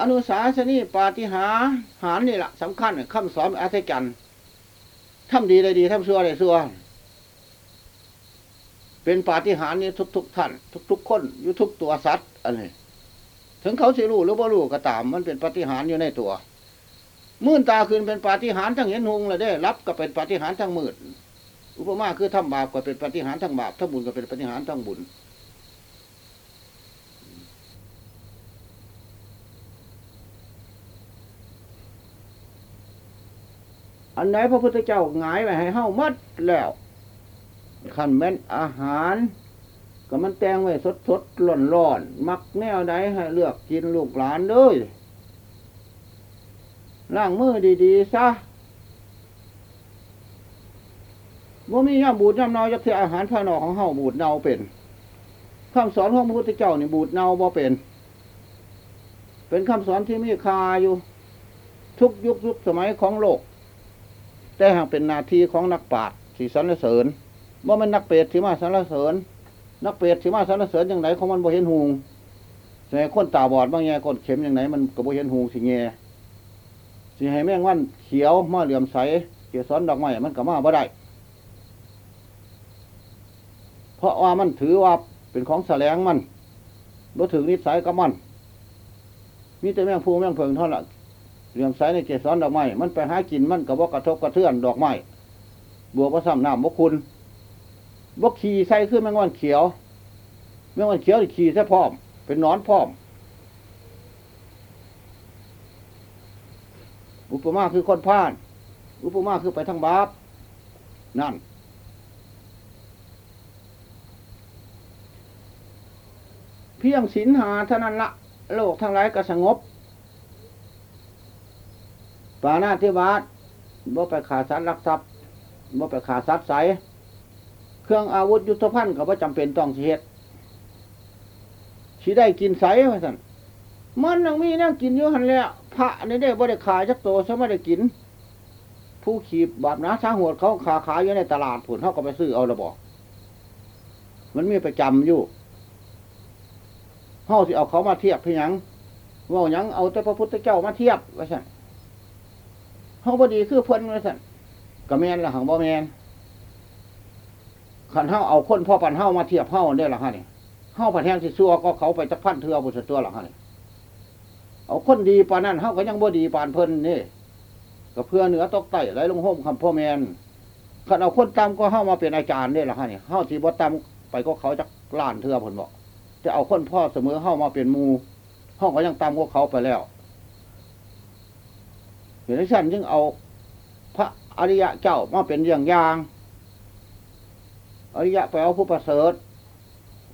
อนุสาสนีปาฏิหาหารนี่แหละสำคัญคำสอนอัศจรรย์ทำดีได้ดีทำชั่วได้ชั่วเป็นปาฏิหาริย์นี่ทุก ๆท่าน ทุก ๆ คนอยู่ทุกตัวสัตว์อันนี้ถึงเขาสิรู้หรือบ่รู้ก็ตาม มันเป็นปาฏิหาริย์อยู่ในตัวมื่นตาคืนเป็นปาฏิหาริย์ทั้งเห็นหงเลยได้ รับก็เป็นปาฏิหาริย์ทั้งมืด อุปมาคือทำบาปก็เป็นปาฏิหาริย์ทั้งบาปทำบุญก็เป็นปาฏิหาริย์ทั้งบุญ อันไหนพระพุทธเจ้าหงายไว้ให้เฮามัดแล้วขันแม่นอาหารก็มันแตงไว้สดสดร้อนร้อนมักแนวใดให้เลือกกินลูกหลานเลยล้างมือดีๆซะว่ามีย่ำบูดย่ำเนาจะเสียอาหารภายนอกของเฮาบูดเนาเป็นคำสอนของพระพุทธเจ้านี่บูดเนาบ่เป็น เป็นคำสอนที่มีคาอยู่ ทุกยุคยุคสมัยของโลก แต่หากเป็นนาทีของนักปราชญ์ที่สรรเสริญว่ามันนักเปรตที่มาสรรเสริญ นักเปรตที่มาสรรเสริญอย่างไหนของมันบ่เห็นหูงแต่คนตาบอดบางแง่คนเข็มอย่างไหนมันก็บ่เห็นหูงสิแง่สิให้แมงวันเขียวมาเหลื่อมใสเกสรดอกไม้มันก็มาบ่ได้เพราะว่ามันถือว่าเป็นของแสลงมันบ่ถึงนิสัยกับมันมีแต่แมงภูแมงเพิงเท่านั้น เหลื่อมใสในเกสรดอกไม้มันไปหากินมันก็บ่กระทบกระเทือนดอกไม้บัวบ่ซ้ำน้ำบ่คุณบ่ขี่ใส่ขึ้นแมงวันเขียวแมงวันเขียวนี่ขี่ซะพร้อม เป็นนอนพร้อม อุปมาคือคนพาลอุปมาคือไปทางบาปนั่นเพียงศีลหาเท่านั้นละโลกทั้งหลายก็สงบ ปานาธิบาตบ่ไปขาสัตว์ลักทรัพย์บ่ไปขาสัตว์ใสเครื่องอาวุธยุทธภัณฑ์ก็บ่จำเป็นต้องสิเฮ็ดสิได้กินใสว่าซั่นมันยังมีแนั่งกินอยู่หันแหล้วพระนี่ได้บ่ได้ขายจักโตซะไม่ได้กิน ผู้ขีบบาปนะช้างหัวเขาขาขายอยู่ในตลาดผุนเขาก็ไปซื้อเอาละบอกมันมีประจำอยู่เฮาสิเอาเขามาเทียบเพียงว่าหยังเอาแต่พระพุทธเจ้ามาเทียบว่าสั่น เฮาบ่ดีคือเพิ่นว่าสั่นก็แม่นละหังบ่แม่นขันเฮาเอาคนพ่อปันเฮามาเทียบเฮาได้ละฮะนี่เฮาผัดแห้งสิซัวก็เขาไปจักพันเทือบุษตัวหลังฮะนี่เอาคนดีปานนั้นเฮาก็ยังบ่ดีปานเพิ่นนี่ก็เพื่อเหนือตกใต้ไหลลงห่มคำพ่อแมนคันเอาคนตามก็เฮามาเป็นอาจารย์นี่ล่ะฮะนี่เฮาสิบ่ตามไปก็เขาจักล้านเทื่อเพิ่นบอกจะเอาคนพ่อเสมอเฮามาเป็นหมู่เฮาก็ยังตามพวกเขาไปแล้ว เห็นฉันจึงเอา พระอริยะเจ้ามาเป็นอย่างอย่าง อริยะไปเอาผู้ประเสริฐ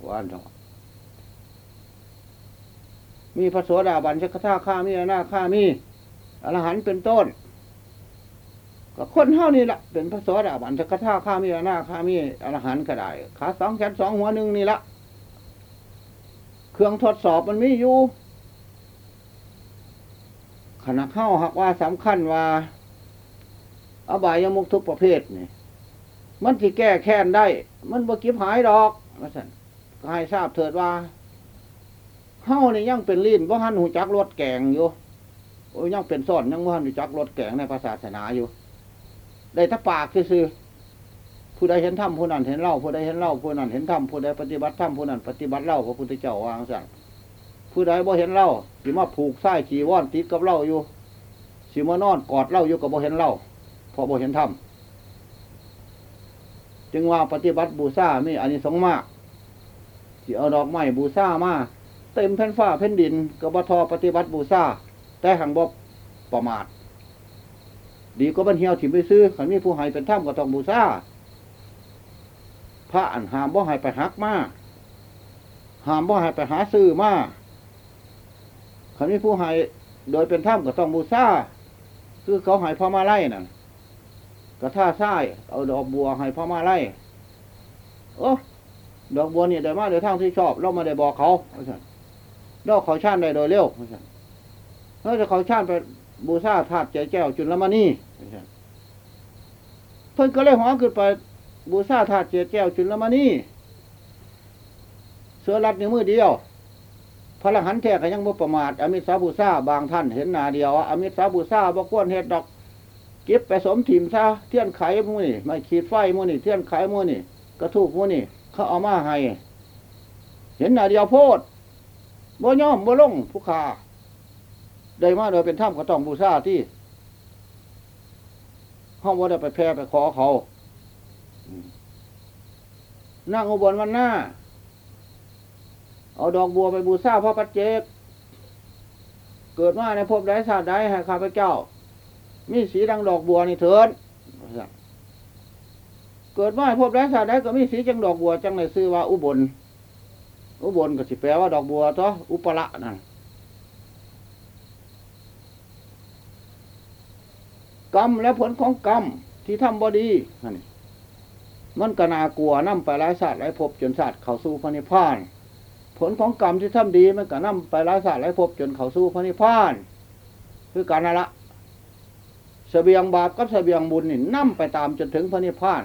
ว่าอันเถอะมีพระโสดาบันชักท่าข้ามีอนาข้ามีอรหันต์เป็นต้น ก็คนเฮานี่แหละเป็นพระโสดาบันสกทาข้ามีอนาข้ามีอรหันต์ก็ได้ขาสองแขนสองหัวหนึ่งนี่ละเครื่องทดสอบมันมีอยู่ ขณะเข้าหักว่าสำคัญว่า อบายมุกทุกประเภทนี่มันที่แก้แค้นได้ มันบ่กิบหายดอกว่าสั่นก็ให้ทราบเถิดว่าเฮานี่ยังเป็นลิ้นบ่หันหูจักรถแกงอยู่โอ้ยยังเป็นซ่อนยังบ่หันหูจักรถแกงในภาษาศาสนาอยู่ ได้แตะปากซื่อผู้ใดเห็นธรรมผู้นั้นเห็นเล่าผู้ใดเห็นเล่าผู้นั้นเห็นธรรมผู้ใดปฏิบัติธรรมผู้นั้นปฏิบัติเล่าพระพุทธเจ้าวางสั่งผู้ใดบ่เห็นเล่า สิมาผูกไส้จีวรติดกับเล่าอยู่สิมานอนกอดเล่าอยู่กับบ่เห็นเล่าพราะบ่เห็นธรรมจึงว่าปฏิบัติบูชามีอานิสงส์มากสิเอาดอกไม้บูชามาเต็มแผ่นฟ้าแผ่นดินก็บ่ทอปฏิบัติบูชาแต่หังบ่ประมาท ดีก็บันเหี่ยวถิ่มไปซื้อขันมีผู้ให้เป็นถ้ำก็ต้องบูชาพระอันหามบ่ให้ไปหักมาหามบ่ให้ไปหาซื้อมา ขันมีผู้ให้โดยเป็นถ้ำก็ต้องบูชาคือเขาให้พระมาไล่นั่นก็ท่าซ้าย เอาดอกบัวให้พระมาไล่โอ้ดอกบัวนี่ได้มาโดยทางที่ชอบ เรามาได้บอกเขาว่าซั่นเราเขาชาติได้โดยเร็วว่าซั่นเราจะเขาชาติไปบูชาธาตุใจแก้วจุลมณีเพิ่นก็เลยหอขึ้นไปบูชาธาตุใจแก้วจุลมณีเสือรัดในมือเดียว พระอรหันแท้ก็ยังบ่ประมาทอมิสาบูชาบางท่านเห็นหนาเดียวอมิสาบูชาบ่ควรเฮ็ดดอกเก็บไปสมถิ่มซะเทียนไขหมูนี่ไม่ขีดไฟหมูนี่เทียนไขหมูนี่กระทูกหมูนี่ เขาเอามาให้ เห็นหนาเดียวโพดบ่ย่อมบ่ลงผู้ขาได้มาโดยเป็นถ้ำก็ต้องบูชาที่ห้องว่าได้ไปแพร่ไปขอเขานั่งอุบลวันหน้า เอาดอกบัวไปบูชาพระปัจเจก เกิดมาในภพใดชาติใดให้ข้าพเจ้า มีสีดังดอกบัวนี่เถิดเกิดมาในภพใดชาติใดก็มีสีจังดอกบัวจังในซื้อว่าอุบล อุบลก็สิแปลว่าดอกบัวตัวอุปละนั่นกรรมและผลของกรรมที่ทำบอดีนั่นนี่มันก็นากลัวนํไปหลายศาสตร์หลายภพจนศาสตร์เข้าสู่พระนิพพาน ผลของกรรมที่ทำดีมันก็นํไปหลายศาตร์หลายภพจนเขาสู่พระนิพพานคือการนั่นละเสบียงบาปกับเสบียงบุญนี่นํไปตามจนถึงพระนิพพาน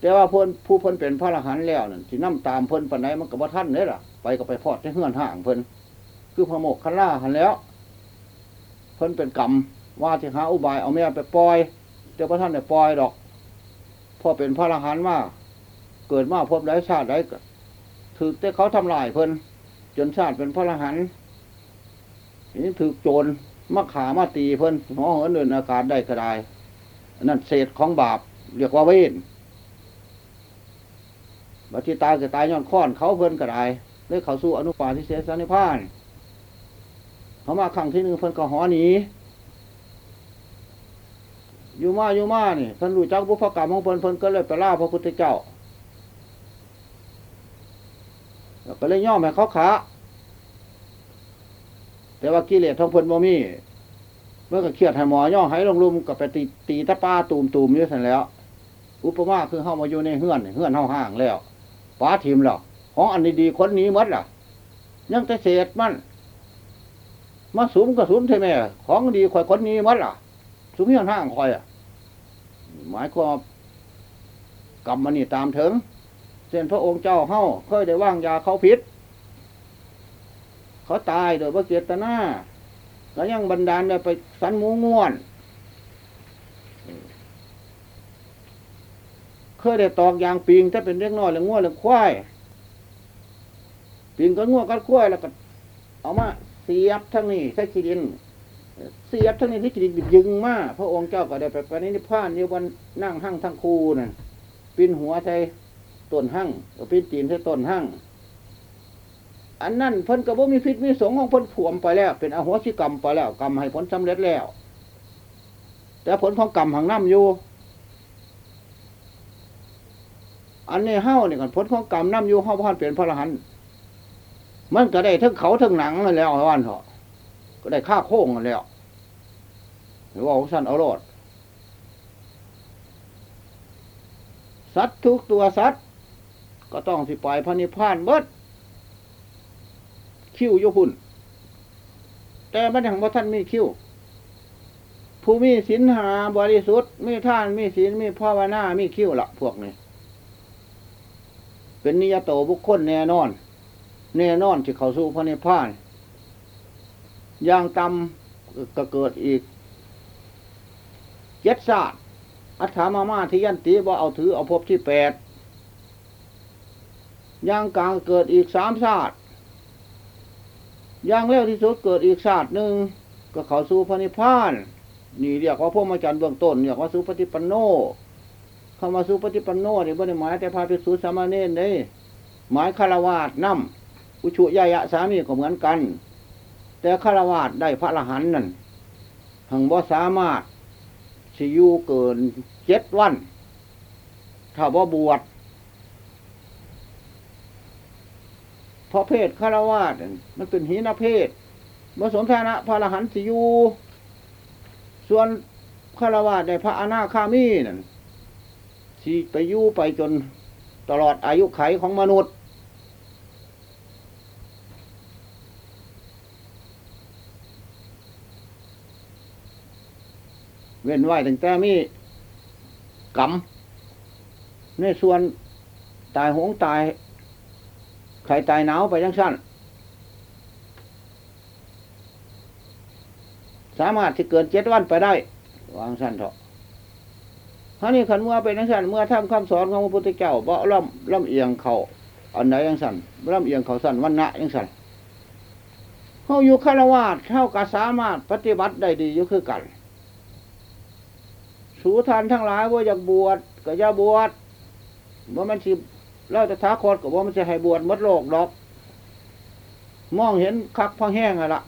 แต่ว่าเพิ่นผู้เพิ่นเป็นพระอรหันต์แล้วนั่นที่นํตามเพิ่นปนไหนมันก็บ่ทันเลยล่ะ ไปก็ไปพอดในเฮือนห่างเพิ่นคือพระโมกขล่าหันแล้ว เพิ่นเป็นกรรมว่าที่หาอุบายเอาแม่ไปปล่อยแต่พระท่านได้ปล่อยดอกพอเป็นพระอรหันต์มาเกิดมาพบได้ชาติได้ ถือแต่เขาทำลายเพิ่นจนชาติเป็นพระรหันต์นี้ถือโจรมาขามาตีเพิ่นหอเหินเดินอากาศได้ก็ได้นั่นเศษของบาป เรียกว่าเวรบัดที่ตายก็ตายย้อนค้อนเขาเพิ่นก็ได้เลยเขาสู้อนุปาทิเสสนิพพาน เขามาครั้งที่หนึ่งเพิ่นก็หอหนีอยู่มาอยู่มานี่เพิ่นรู้จักบุพกรรมของเพิ่นเพิ่นก็เลยไปล่าพระพุทธเจ้า แล้วก็เลยย่อมให้เขาขาแต่ว่ากิเลสของเพิ่นบ่มีเมื่อก็เครียดให้หมอย่อให้ลงลุมก็ไปตีตีตะป้าตูมตูมอยู่สันแล้ว อุปมาคือเฮามาอยู่ในเฮือนเฮือนเฮาห่างแล้วป้าทิมแล้วของอันนี้ดีคนนี้หมดล่ะ ยังแต่เศษมันมาสุมก็สุมใช่ไหมของดีข่อยคนนี้มัดล่ะสุมเฮียนห้างข่อยอะหมายความกรรมมันนี่ตามถึง เส้นพระองค์เจ้าเฮ้าเคยได้ว่างยาเขาพิษ เขาตายโดยพระเจตนาแล้วยังบันดาลได้ไปสันหมูง่วน เคยได้ตอกยางปิงถ้าเป็นเล็กน้อยหรือง่วนหรือควายปิงก็ง่วนก็ควายแล้วก็เอามาเสียบทั้งนี้ใช้ขีดิน เสียบทั้งนี้ที่ขีดินยึงมากพระองค์เจ้าก็ได้ไปปณิพพานอยู่บนนั่งหั่งทั้งคูนั่นปีนหัวใส่ ต้นหั่งเอาพิษตีนใส่ต้นหั่งอันนั้นพ้นกระบ่มีพิษมีสงของพ้นผวมไปแล้ว เป็นอโหสิกรรมไปแล้ว กรรมให้ผลสำเร็จแล้ว แต่ผลของกรรมหังน้ำอยู่ อันนี้เฮ้าเนี่ยก่อนผลของกรรมน้ำอยู่เฮ้าพันเปลี่ยนพระรหันมันก็ได้ทั้งเขาทั้งหนังเลยแล้ววันเถอะก็ได้ฆ่าโค้งแล้วหรือว่าสั้นเอารอดสัตว์ทุกตัวสัตว์ ก็ต้องสิปล่อยพระนิพพานเบิดคิ้วโยพุ่น แต่มันยังบ่ท่านมีคิ้วผู้มีศีลหาบริสุทธิ์มีท่านมีศีลมีภาวนามีคิ้วละพวกนี้เป็นนิยโตบุคคลแน่นอน แน่นอนที่เขาสู่พระนิพพานอย่างต่ำก็เกิดอีกเจ็ดศาสตร์อัฏฐามามาที่ยันตีว่าเอาถือเอาภพที่แปด อย่างกลางเกิดอีกสามศาสตร์อย่างเร็วที่สุดเกิดอีกศาสตร์หนึ่งก็เขาสู่พระนิพพานนี่เรียกว่าพวกมาจันเบื้องต้นเรียกว่าสุปฏิปันโนคำว่าสุปฏิปันโนนี่ไม่ได้หมายแต่พาไปสู่สามเณรได้หมายคารวาสนำอุชุยยะสามีก็เหมือนกัน แต่คารวาสได้พระอรหันนั่นหังบ่สามารถสิยูเกินเจ็ดวัน ถ้าบ่บวช เพราะเพศคาวาสนั่นมันเป็นหีนเพศบ่สมฐานะพระรหันต์สิยู ส่วนคาวะได้พระอนาคามีนั่นที่ไปยู่ไปจนตลอดอายุไขของมนุษย์ เว้นไว้ตั้งแต่มีกรรมในส่วนตายหงตาย ไข่ตายหนาวไปยังสั้น สามารถที่เกินเจ็ดวันไปได้ วางสั้นเถอะท่านี้ขันเมื่อเป็นยังสั้นเมื่อทำคำสอนของพระพุทธเจ้าเบ่ล่ำล่ำเอียงเขาอันไหนยังสั้นล่ำเอียงเขาสั้นวันณะยังสั้นเขาอยู่คาวาสเท่ากับสามารถปฏิบัติได้ดีอยู่คือกันสูทานทั้งหลายว่าอยากบวชก็อย่าบวชว่ามันสิ เล่าจะท้าคตกับว่ามันจะให้บวชมดโลกดอก มองเห็นคักพังแห้งอะละ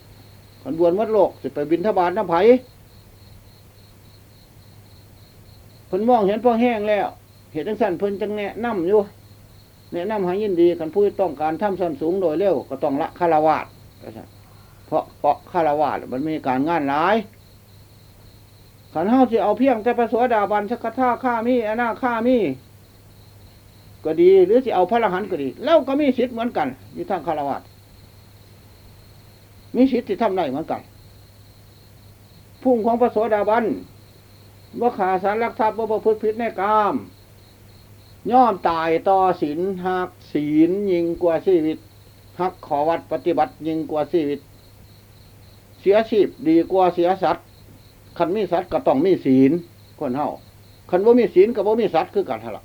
ขันบวชมดโลกจะไปบินทบาทน้ำไผ่เพิ่นมองเห็นพังแห้งแล้ว เหตุจังสันเพิ่นจังแนะนำอยู่แนะนำให้ยินดีกันผู้ต้องการทำสันสูงโดยเร็วก็ต้องละคารวาสเพราะเพราะคารวาสมันมีการงานหลายขันเฮาสิเอาเพียงแต่พระสวดาบันสักท่าข้ามีอนาข้ามี ก็ดี หรือสิเอาพระอรหันต์ก็ดีแล้วก็มีสิทธิ์เหมือนกันอยู่ทางคารวะมีสิทธิ์ที่ทำได้เหมือนกัน พุ่งของพระโสดาบันว่าขาสารลักทรัพย์ว่าประพฤติผิดในกามย่อมตายต่อศีลหักศีลยิงกว่าชีวิตหักขอวัดปฏิบัติยิงกว่าชีวิต เสียชีพดีกว่าเสียสัตว์คันมีสัตว์ก็ต้องมีศีลคนเฮาคันว่ามีศีลกับว่ามีสัตว์คือกันท่าละ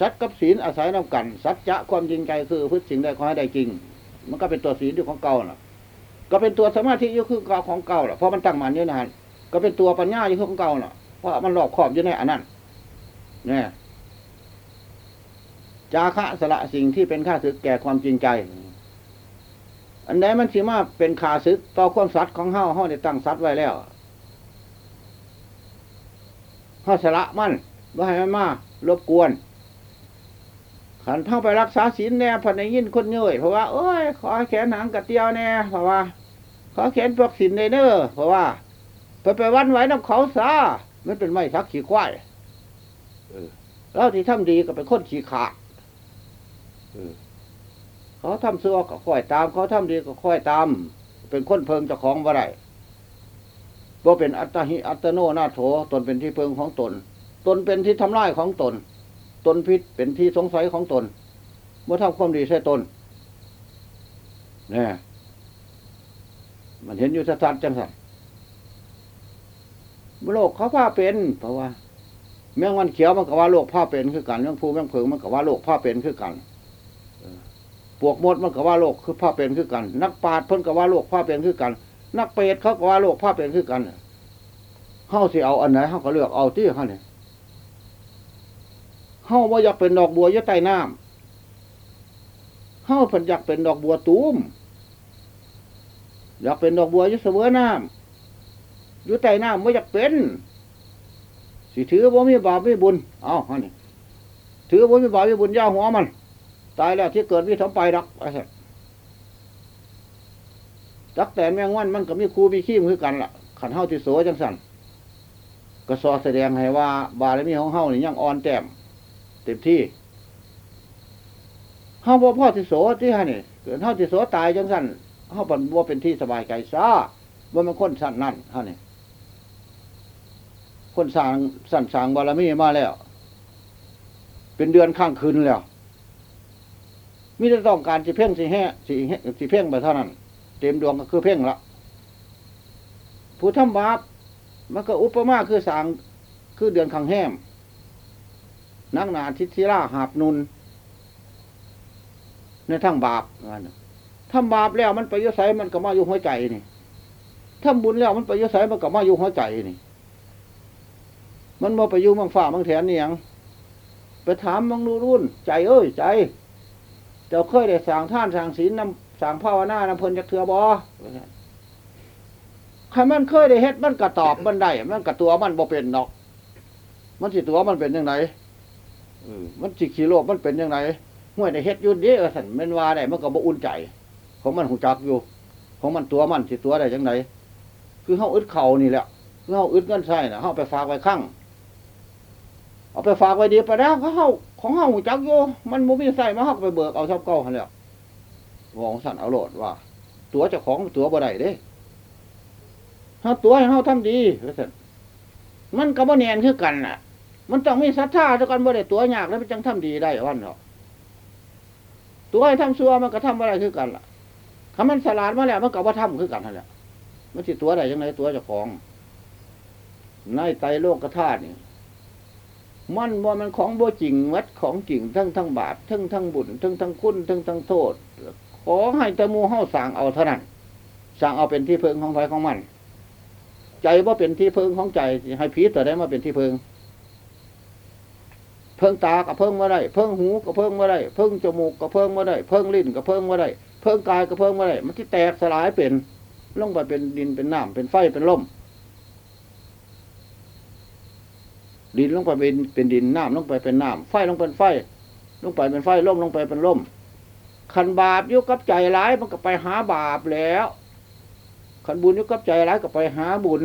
สัตว์กับศีลอาศัยนำกัน สัจจะความจริงใจคือพึ่สิ่งใดขอให้ได้จริง มันก็เป็นตัวศีลอยู่ของเก่าน่ะ ก็เป็นตัวสมาธิอยู่คือเก่าของเก่าล่ะเพราะมันตั้งมันอยู่นานก็เป็นตัวปัญญาอยู่ของเก่าน่ะ เพราะมันหลอกขอบอยู่ในอันนั้นเนี่ยจาคะสละสิ่งที่เป็นค่าศึกแก่ความจริงใจ อันไหนมันสิมาเป็นขาศึกต่อความสัตย์ของเฮาเฮาได้ตั้งสัตย์ไว้แล้วเฮาสละมันว่าให้มันมา รบกวน ขันเท่าไปรักษาศีลแน่พันในยินคนเงยเพราะว่าเอ้ยขอแขนหางกระเตียวแน่เพราะว่า ขอแขนพวกศีลในเนอเพราะว่าไปไปวันไหวน้ำเขาซามันเป็นไม่ทักขี้ควายแล้วที่ทำดีก็เป็นคนขี้ขาดเขาทำซัวก็ค่อยตาม เขาทำดีก็ค่อยตาม เป็นคนเพิงเจ้าของบ่ได้บ่เป็นอัตหิอัตโนนาโถตนเป็นที่เพิงของตน ตนเป็นที่ทำลายของตน ตนพิษเป็นที่สงสัยของตน เมื่อทำความดีใช่ตนเนี่ยมันเห็นอยู่ชัดๆจังสันโลกเขาผ้าเป็น เพราะว่า แมงวันเขียวมันก็ว่าโลกผ้าเป็นคือกันแมงภูแมงเพิงมันก็ว่าโลกผ้าเป็นคือกันปวกมดมันก็ว่าโลกคือผ้าเป็นคือกัน นักปราชญ์เพิ่นก็ว่าโลกผ้าเป็นคือกัน นักเปรตเขาก็ว่าโลกผ้าเป็นคือกันเฮาสิเอาอันไหนเฮาก็เลือกเอาที่เขาเนี่ย เฮาว่าอยากเป็นดอกบัวอยู่ใต้น้ำเฮาเพิ่นอยากเป็นดอกบัวตูมอยากเป็นดอกบัวอยู่เสมอน้ำอยู่ใต้น้ำว่อยากเป็น สิถือว่ามีบาปมีบุญ เอาฮะนี่ถือว่ามีบาปมีบุญย่าหัวมัน ตายแล้วที่เกิดวิถมไปรักอะไรตักแต่แมงวันมันก็มีครูมีขี้มคือกันล่ะ ขันเฮาที่โสจังสันก็สอแสดงให้ว่า บารมีของเฮานี่ยังอ่อนแต้ม เต็มที่เฮาบ่พ่อที่โสที่ฮะนี่เกิดเฮาที่โสตายจังสั่นเฮาบ่บ่เป็นที่สบายใจซะบ่แมันคนสั่นนั่นฮะนี่คนสร้างสั่นสร้างบารมีมาแล้ว เป็นเดือนข้างคืนแล้วมิได้ต้องการสิเพ่งสิแห่สิแห่สิเพ่งไปเท่านั้น เต็มดวงก็คือเพ่งละผู้ทำบาปมันก็อุปมาคือสางคือเดือนขังแห้ม นักหนาทิศิราหาบนุน ในทั้งบาปนน่ะทำบาปแล้วมันไปยศไสมันก็มาอยู่หัวใจนี่ทำบุญแล้วมันไปยศไสมันก็มาอยู่หัวใจนี่ มันมาไปอยู่มังฝ่ามังแถนนี่ยังไปถามมังดูรุ่นใจเอ้ยใจเจ้าเคยได้สั่งท่านสั่งศีลนำสั่งภาวนานำเพลินจากเถือบอใครมันเคยได้เฮ็ดมันก็ตอบมันได้มันก็ตัวมันบ่เป็นดอก มันสิตัวมันเป็นยังไง มันสิขี้โลภมันเป็นยังไงห่วยได้เฮ็ดยุ่นเดีเออสันมันว่าได้มันก็บ่อุ่นใจ ของมันหูจักอยู่ ของมันตัวมันสิตัวได้จังไงคือเฮาอึดเข่านี่แหละคือเฮาอึดเงินใช่น่ะเฮาไปฝากไว้ข้างเอาไปฝากไว้ดีไปแล้วเขาเฮาของเฮาหูจักอยู่มันบ่มีใส่มาเฮาก็ไปเบิกเอาชอบเก่าหั่นแหล้ววองสันเอาโหลดว่า ตัวเจ้าของตัวบ่ได้เด้เฮาตัวให้เฮาทำดีว่าซั่นมันก็บ่แน่นคือกันน่ะ มันต้องมีศรัทธาซะก่อนบ่ได้ตัวยากแล้วมันจังทำดีได้วันเนาะตัวให้ทำชั่วมันก็ทำบ่ได้คือกันล่ะถ้ามันสลาดมาแล้วมันก็บ่าทำคือกันนั่นแหละมันสิตัวได้จังไดตัวเจ้าของในไตโลกธาตุนี่มันว่ามันของบ่จริงวัดของจริงทั้งทั้งบาปทั้งทั้งบุญทั้งทั้งคุณทั้งทั้งโทษ ขอให้ตะมูเฮาสั่งเอาเท่านั้นสั่งเอาเป็นที่เพิงของไฟของมัน ใจว่าเป็นที่เพิงของใจให้ผีแต่ได้มาเป็นที่เพิง เพิงตากับเพิงมาได้ เพิงหูกับเพิงมาได้ เพิงจมูกกับเพิงมาได้ เพิงลิ้นกับเพิงมาได้ เพิงกายกับเพิงมาได้ มันที่แตกสลายเป็นลงไปเป็นดินเป็นน้ำเป็นไฟเป็นลมดินลงไปเป็นเป็นดินน้ำลงไปเป็นน้ำไฟลงเป็นไฟ ลงไปเป็นไฟล่มลงไปเป็นล่มขันบาปยุกับใจร้ายมันก็ไปหาบาปแล้วขันบุญยุกับใจร้ายก็ไปหาบุญ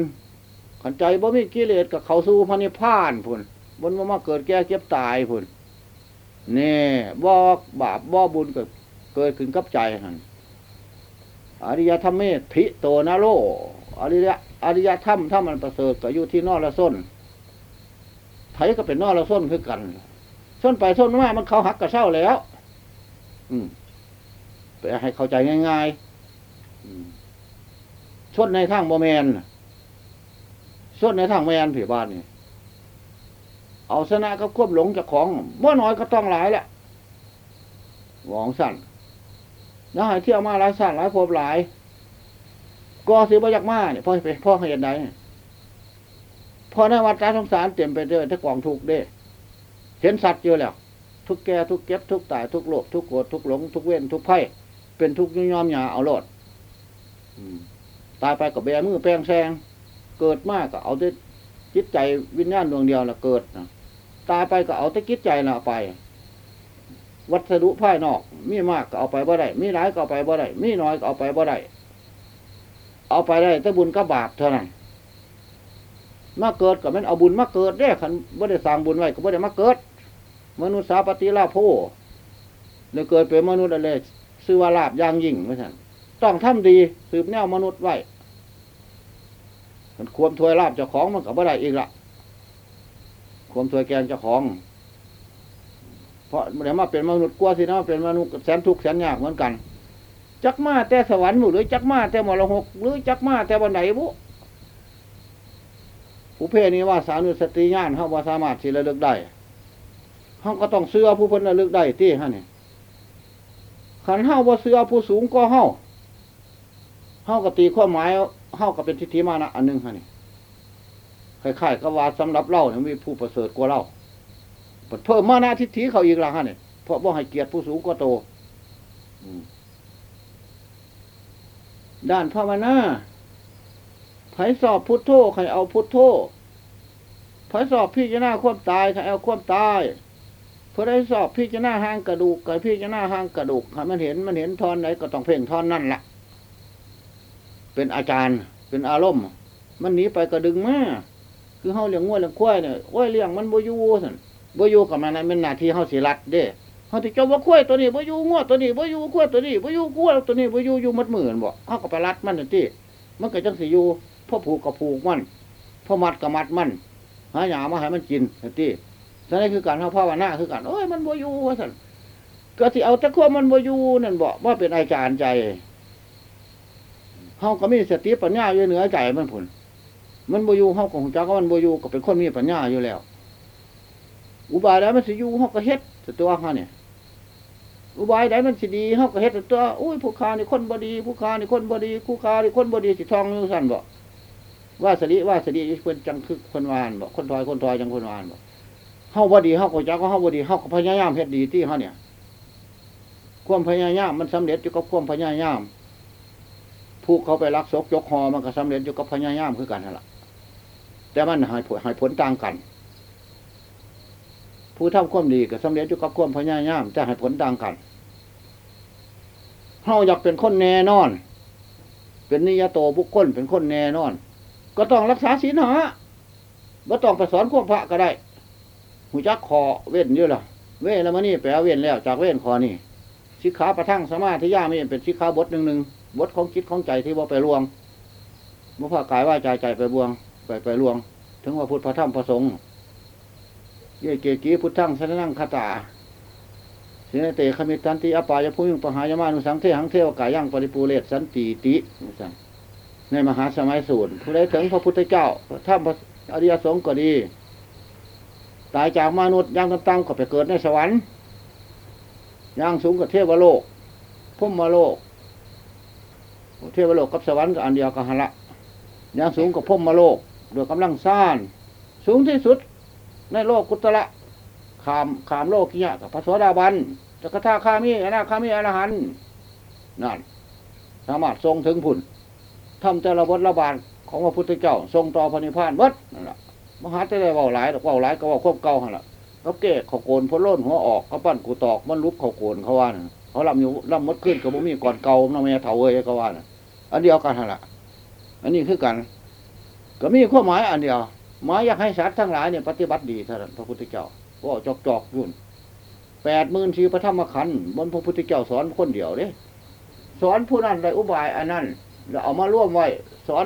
ขันใจบ่มีกิเลสกับเขาสู่พระนิพพานพุ่น บนว่ามาเกิดแก่เจ็บตายพุ่นแน่บ่บาปบ่บุญเก็เกิดขึ้นกับใจหันอริยธรรมเมธิโตนาโลอริยอริยธรรมถ้ามันประเสริฐก็อยู่ที่นอกละส้นไผก็เป็นนอเราส้นคือกัน ส้นไปส้นมามันเขาหักกระเช้าแล้ว อืมไปให้เข้าใจง่ายๆส้นในทางโมแมนส้นในทางแมนผีบ้านนี่ เอาชนะก็ควบหลงจากของเมื่อน้อยก็ต้องหลายแหละหวองสั่นแล้วให้เที่ยวมาหลายสั่นหลายพบหลาย ก็สิบยักมาเนี่ยพ่อไปพ่อให้ยันใดพอในวัดตาสงสารเต็มไปด้วยถ้ากองทุกเด้เห็นสัตว์เยอะแล้ว ทุกแก่ทุกเก็บทุกตายทุกโลภทุกโกรธทุกหลง ทุกเว้นทุกไพ่เป็นทุกยุ่งยอมหยาเอาโลดตายไปกับแบมือแป้งแซงเกิดมากก็เอาแต่จิตใจวิญญาณดวงเดียวละเกิดนะ ตายไปก็เอาแต่จิตใจละไป วัสดุภายนอก มีมากก็เอาไปบ่ได้ มีหลายก็เอาไปบ่ได้ มีน้อยก็เอาไปบ่ได้ เอาไปได้แต่บุญกับบาปเท่านั้นมาเกิดก็มันเอาบุญมาเกิดเด้ขันบ่ได้สร้างบุญไว้ก็บ่ได้มาเกิด มนุษย์สาปฏิลาโพเลยเกิดเป็นมนุษย์อะไรซื้อว่าลาบย่างยิ่งไม่ใช่ต้องทำดีสืบแนวมนุษย์ไว้มันควมถวยลาบเจ้าของมันก็บ่ได้อีกละ ควมถวยแกงเจ้าของ เพราะเดี๋ยวมาเป็นมนุษย์กลัวสินะมาเป็นมนุษย์แสนทุกข์แสนยากเหมือนกัน จักมาแต่สวรรค์หรือจักมาแต่มรหกหรือจักมาแต่วันไหนบุผู้เพศนี้ว่าสานุสติญาณเขาว่าสามารถสิระลึกได้เขาก็ต้องเสื้อผู้พิ่นระลึกได้ที่ฮะนี่ขันเฮาว่าเสื้อผู้สูงก็เฮาเฮาก็ตีข้อหมายเฮาก็เป็นทิฏฐิมานะอันหนึงฮะนี่ คล้ายๆกับว่าสำหรับเล่าเนี่ยมีผู้ประเสริฐกว่าเราเพิ่มมานะทิฏฐิเขาอีกละฮะนี่ยเพราะว่าให้เกียรติผู้สูงกว่าโตด้านภาวนาไผสอบพุทโธใครเอาพุทโธไผสอบพี่จะหน้าความตายใครเอาความตายเพื่อได้สอบพี่จะหน้าห้างกระดูกกับพี่จะหน้าห้างกระดูกให้มันเห็นมันเห็นทอนไหนก็ต้องเพ่งทอนนั่นละเป็นอาจารย์ เป็นอารมณ์ มันหนีไปก็ดึงมาก คือเฮาเลี้ยงงัวเลี้ยงควายเนี่ยโอ้ยเลี้ยงมันบ่อยู่ซั่นบ่อยู่กับมันนั้นเป็นหน้าที่เฮาสิรัดเด้เฮาสิเจ้าว่าควายตัวนี้บ่อยู่งัวตัวนี้บ่อยู่ควายตัวนี้บ่อยู่งัวตัวนี้บ่อยู่อยู่หมดหมื่นบ่เฮาก็ไปรัดมันนั่นติมันก็จังสิอยู่พอผูกก็ผูกมันพ่อมัดก็มัดมันหาหญ้ามาให้มันกินนั่นตินั่นคือการเฮาภาวนาคือการโอ้ยมันบ่อยู่ว่าซั่นก็สิเอาต่ความมันบ่อยู่นั่นบ่ว่าเป็นอาจารย์ใจเฮาก็มีสติปัญญาอยู่เหนือใจมันพุ่น มันบอยู่เฮาก็ฮู้จักว่ามันบอยู่ก็เป็นคนมีปัญญาอยู่แล้ว อุบายใดมันสิอยู่เฮาก็เฮ็ดแต่ตัวเฮาเนี่ย อุบายใดมันสิดีเฮาก็เฮ็ดแต่ตัวอุ้ยผู้ค้านี่คนบดี ผู้ค้านี่คนบดีผู้ค้านี่คนบดีสิทองอยู่ซั่นบ่ว่าสลิว่าสลิเพิ่นจังคือคนวานบ่คนถอยคนถอยจังคนวานบ่เฮาบดีเฮาก็จักว่าเฮาบดีเฮาก็พยายามเฮ็ดดีที่เฮาเนี่ยความพยายามมันสำเร็จอยู่กับความพยายามผู้เขาไปรักศกยกหอมันก็สำเร็จอยู่กับพยายามคือกันนั่นแหละ แต่มันหายผลหายผลต่างกัน ผู้ทำความดีก็สำเร็จอยู่กับความพยายามแต่หายผลต่างกันเฮาอยากเป็นคนแน่นอน เป็นนิยโตบุคคลเป็นคนแน่นอน ก็ต้องรักษาศีลหาบ่ต้องไปสอนพวกพระก็ได้หูจักคอเว้นอยู่ล่ะ เว้นแล้วมานี่แปลเว้นแล้ว จากเว้นคอนี่สิกขาประทั่งสมาธิยาไม่เป็นสิกขาบทหนึ่งหนึ่งบทของจิตของใจที่ว่าไปลวงมุขากายว่าใจใจไปบวง ไปไปลวง ถึงว่าพุทธพระธรรมพระสงฆ์เยเกกีพุทธังสนนังคาตาสินเตขมิตันติอปายภูมิปหายามานุสังเทหังเทวกายังปริปูเรศสันติติในมหาสมัยสูตรผู้ใดถึงพระพุทธเจ้าพระธรรมพระอริยสงฆ์ก็ดี ตายจากมนุษย์ย่างต่ำๆก็ไปเกิดในสวรรค์ย่างสูงกับเทวโลกพุ่มมาโลก เทวโลกกับสวรรค์ก็อันเดียวกันหันละย่างสูงกับพุ่มมาโลก โดยกำลังสร้างสูงที่สุดในโลกกุตละขามขามโลกกี้ยกับพระสวสดาบันจักรทาข้ามีอนาคามีอรหันนั่นสามารถทรงถึงผุนทำแต่ละบทละบาทของพระพุทธเจ้า ทรงต่อพระนิพพานเบิดนั่นแหละมหาจะได้เบาหลายดอกเบาหลายก็ว่าควบเก่าหันละก็เก้เขาโกนพ้นล้นหัวออกก็ปั้นกูตอกมันลุกเขาโกนเขาว่าน่ะเขาลำอยู่ลำมดขึ้นกับบ่มีก่อนเก่าน้องแม่เถาเอ้ยก็ว่าน่ะอันเดียวกันหันละอันนี้คือกัน ก็มีข้อหมายอันเดียวหมายอยากให้สัตว์ทั้งหลายเนี่ยปฏิบัติดีเท่านั้นพระพุทธเจ้าว่าจอกจอกยุ่นแปดหมื่นชีพระธรรมขันธ์บนพระพุทธเจ้าสอนคนเดียวเด้สอนผู้นั้นได้อุบายอันนั้นแล้วเอามาร่วมไว้ สอน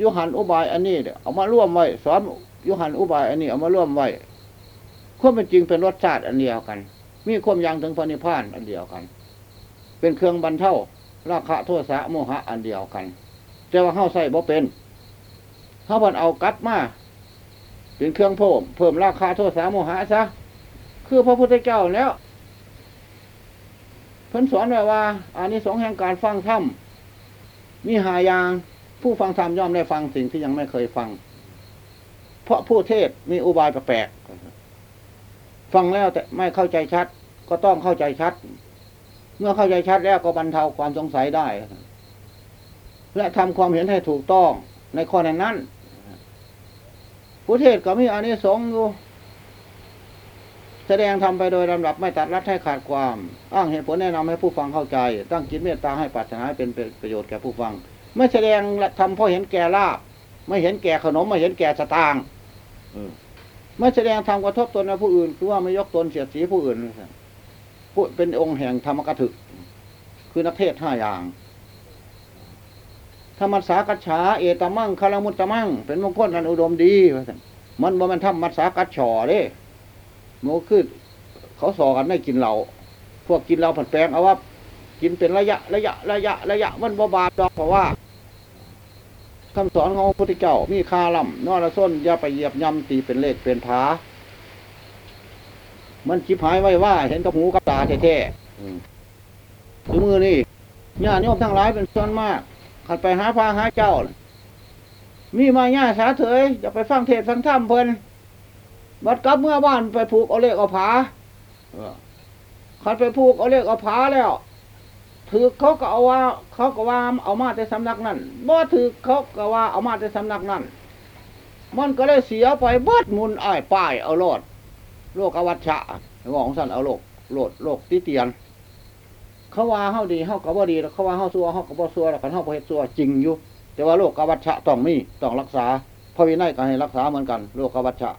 ยุหันอุบายอันนี้เนี่ยเอามาร่วมไว้ สอนยุหันอุบายอันนี้เอามาร่วมไว้ความเป็นจริงเป็นรสชาติอันเดียวกัน มีความยังถึงพระนิพพานอันเดียวกัน เป็นเครื่องบรรเทาราคะโทษะโมหะอันเดียวกัน แต่ว่าเข้าใส่บ่เป็น เขาบันเอากลับมาเป็นเครื่องเพิ่มเพิ่มราคาโทษสาโมหะซะคือพระพุทธเจ้าแล้วเพิ่นสอนไว้ว่าอันนี้สองแห่งการฟังธรรมมีหายางผู้ฟังธรรมย่อมได้ฟังสิ่งที่ยังไม่เคยฟัง เพราะผู้เทศมีอุบายแปลกๆฟังแล้วแต่ไม่เข้าใจชัด ก็ต้องเข้าใจชัด เมื่อเข้าใจชัดแล้วก็บรรเทาความสงสัยได้ และทำความเห็นให้ถูกต้องในข้อนั้น นั้นผู้เทศก็มีอานิสงส์อยู่ แสดงทำไปโดยลำดับไม่ตัดรัดให้ขาดความ อ้างเหตุผลแนะนำให้ผู้ฟังเข้าใจ ตั้งจิตเมตตาให้ปรารถนาเป็นประโยชน์แก่ผู้ฟัง ไม่แสดงทำเพราะเห็นแก่ลาบไม่เห็นแก่ขนมไม่เห็นแก่สตางค์ไม่แสดงทำกระทบตนในผู้อื่นคือว่าไม่ยกตนเสียดสีผู้อื่นผู้เป็นองค์แห่งธรรมกถึก คือนักเทศห้าอย่าง ธรรมสากัจฉาเอตมั่งคารมุตตมั่งเป็นมงคลอันอุดมดี มันมันบ่มันธรรมสากัจฉอเด้โมคือเขาสอกันไม่กินเหล้าพวกกินเหล้าผัดแปลงเอาว่า กินเป็นระยะระยะระยะ ระยะ มันบ่บาปดอกเพราะว่าคำสอนของพระพุทธเจ้ามีคาล่ำนอละส้นอย่าไปเหยียบย่ำตีเป็นเลขเป็นผามันชิบหายไว้ว่า เห็นกับหูกับตาแท้ๆคือมือนี่ญาติโยมทั้งหลายเป็นส่วนมาก ขัดไปหาพาหาเจ้า มีมาญ่าสาเถยอย่าไปฟังเทศฟังธรรมเพิ่นบัดกลับเมื่อบ้านไปผูกเอาเลขเอาผาขัดไปผูกเอาเลขเอาผาแล้วถือเขาก็เอาว่า เขาก็ว่าเอามาแต่สำนักนั่นบ่ถือเขาก็ว่าเอามาแต่สำนักนั่นมันก็เลยเสียไปเบิดมุนอ้ายป้ายเอาโลดโลกวัชชะบอกของสันเอาโลกโลดโลกติเตียน เขาว่าเฮาดีเฮาก็บ่ดีแล้วเขาว่าเฮาซัวเฮาก็บ่ซัวแล้วกันเฮาบ่เฮ็ดซัวจริงอยู่ แต่ว่าโลกวัชชะต้องมีต้องรักษาพระวินัยก็ให้รักษาเหมือนกัน โลกวัชชะ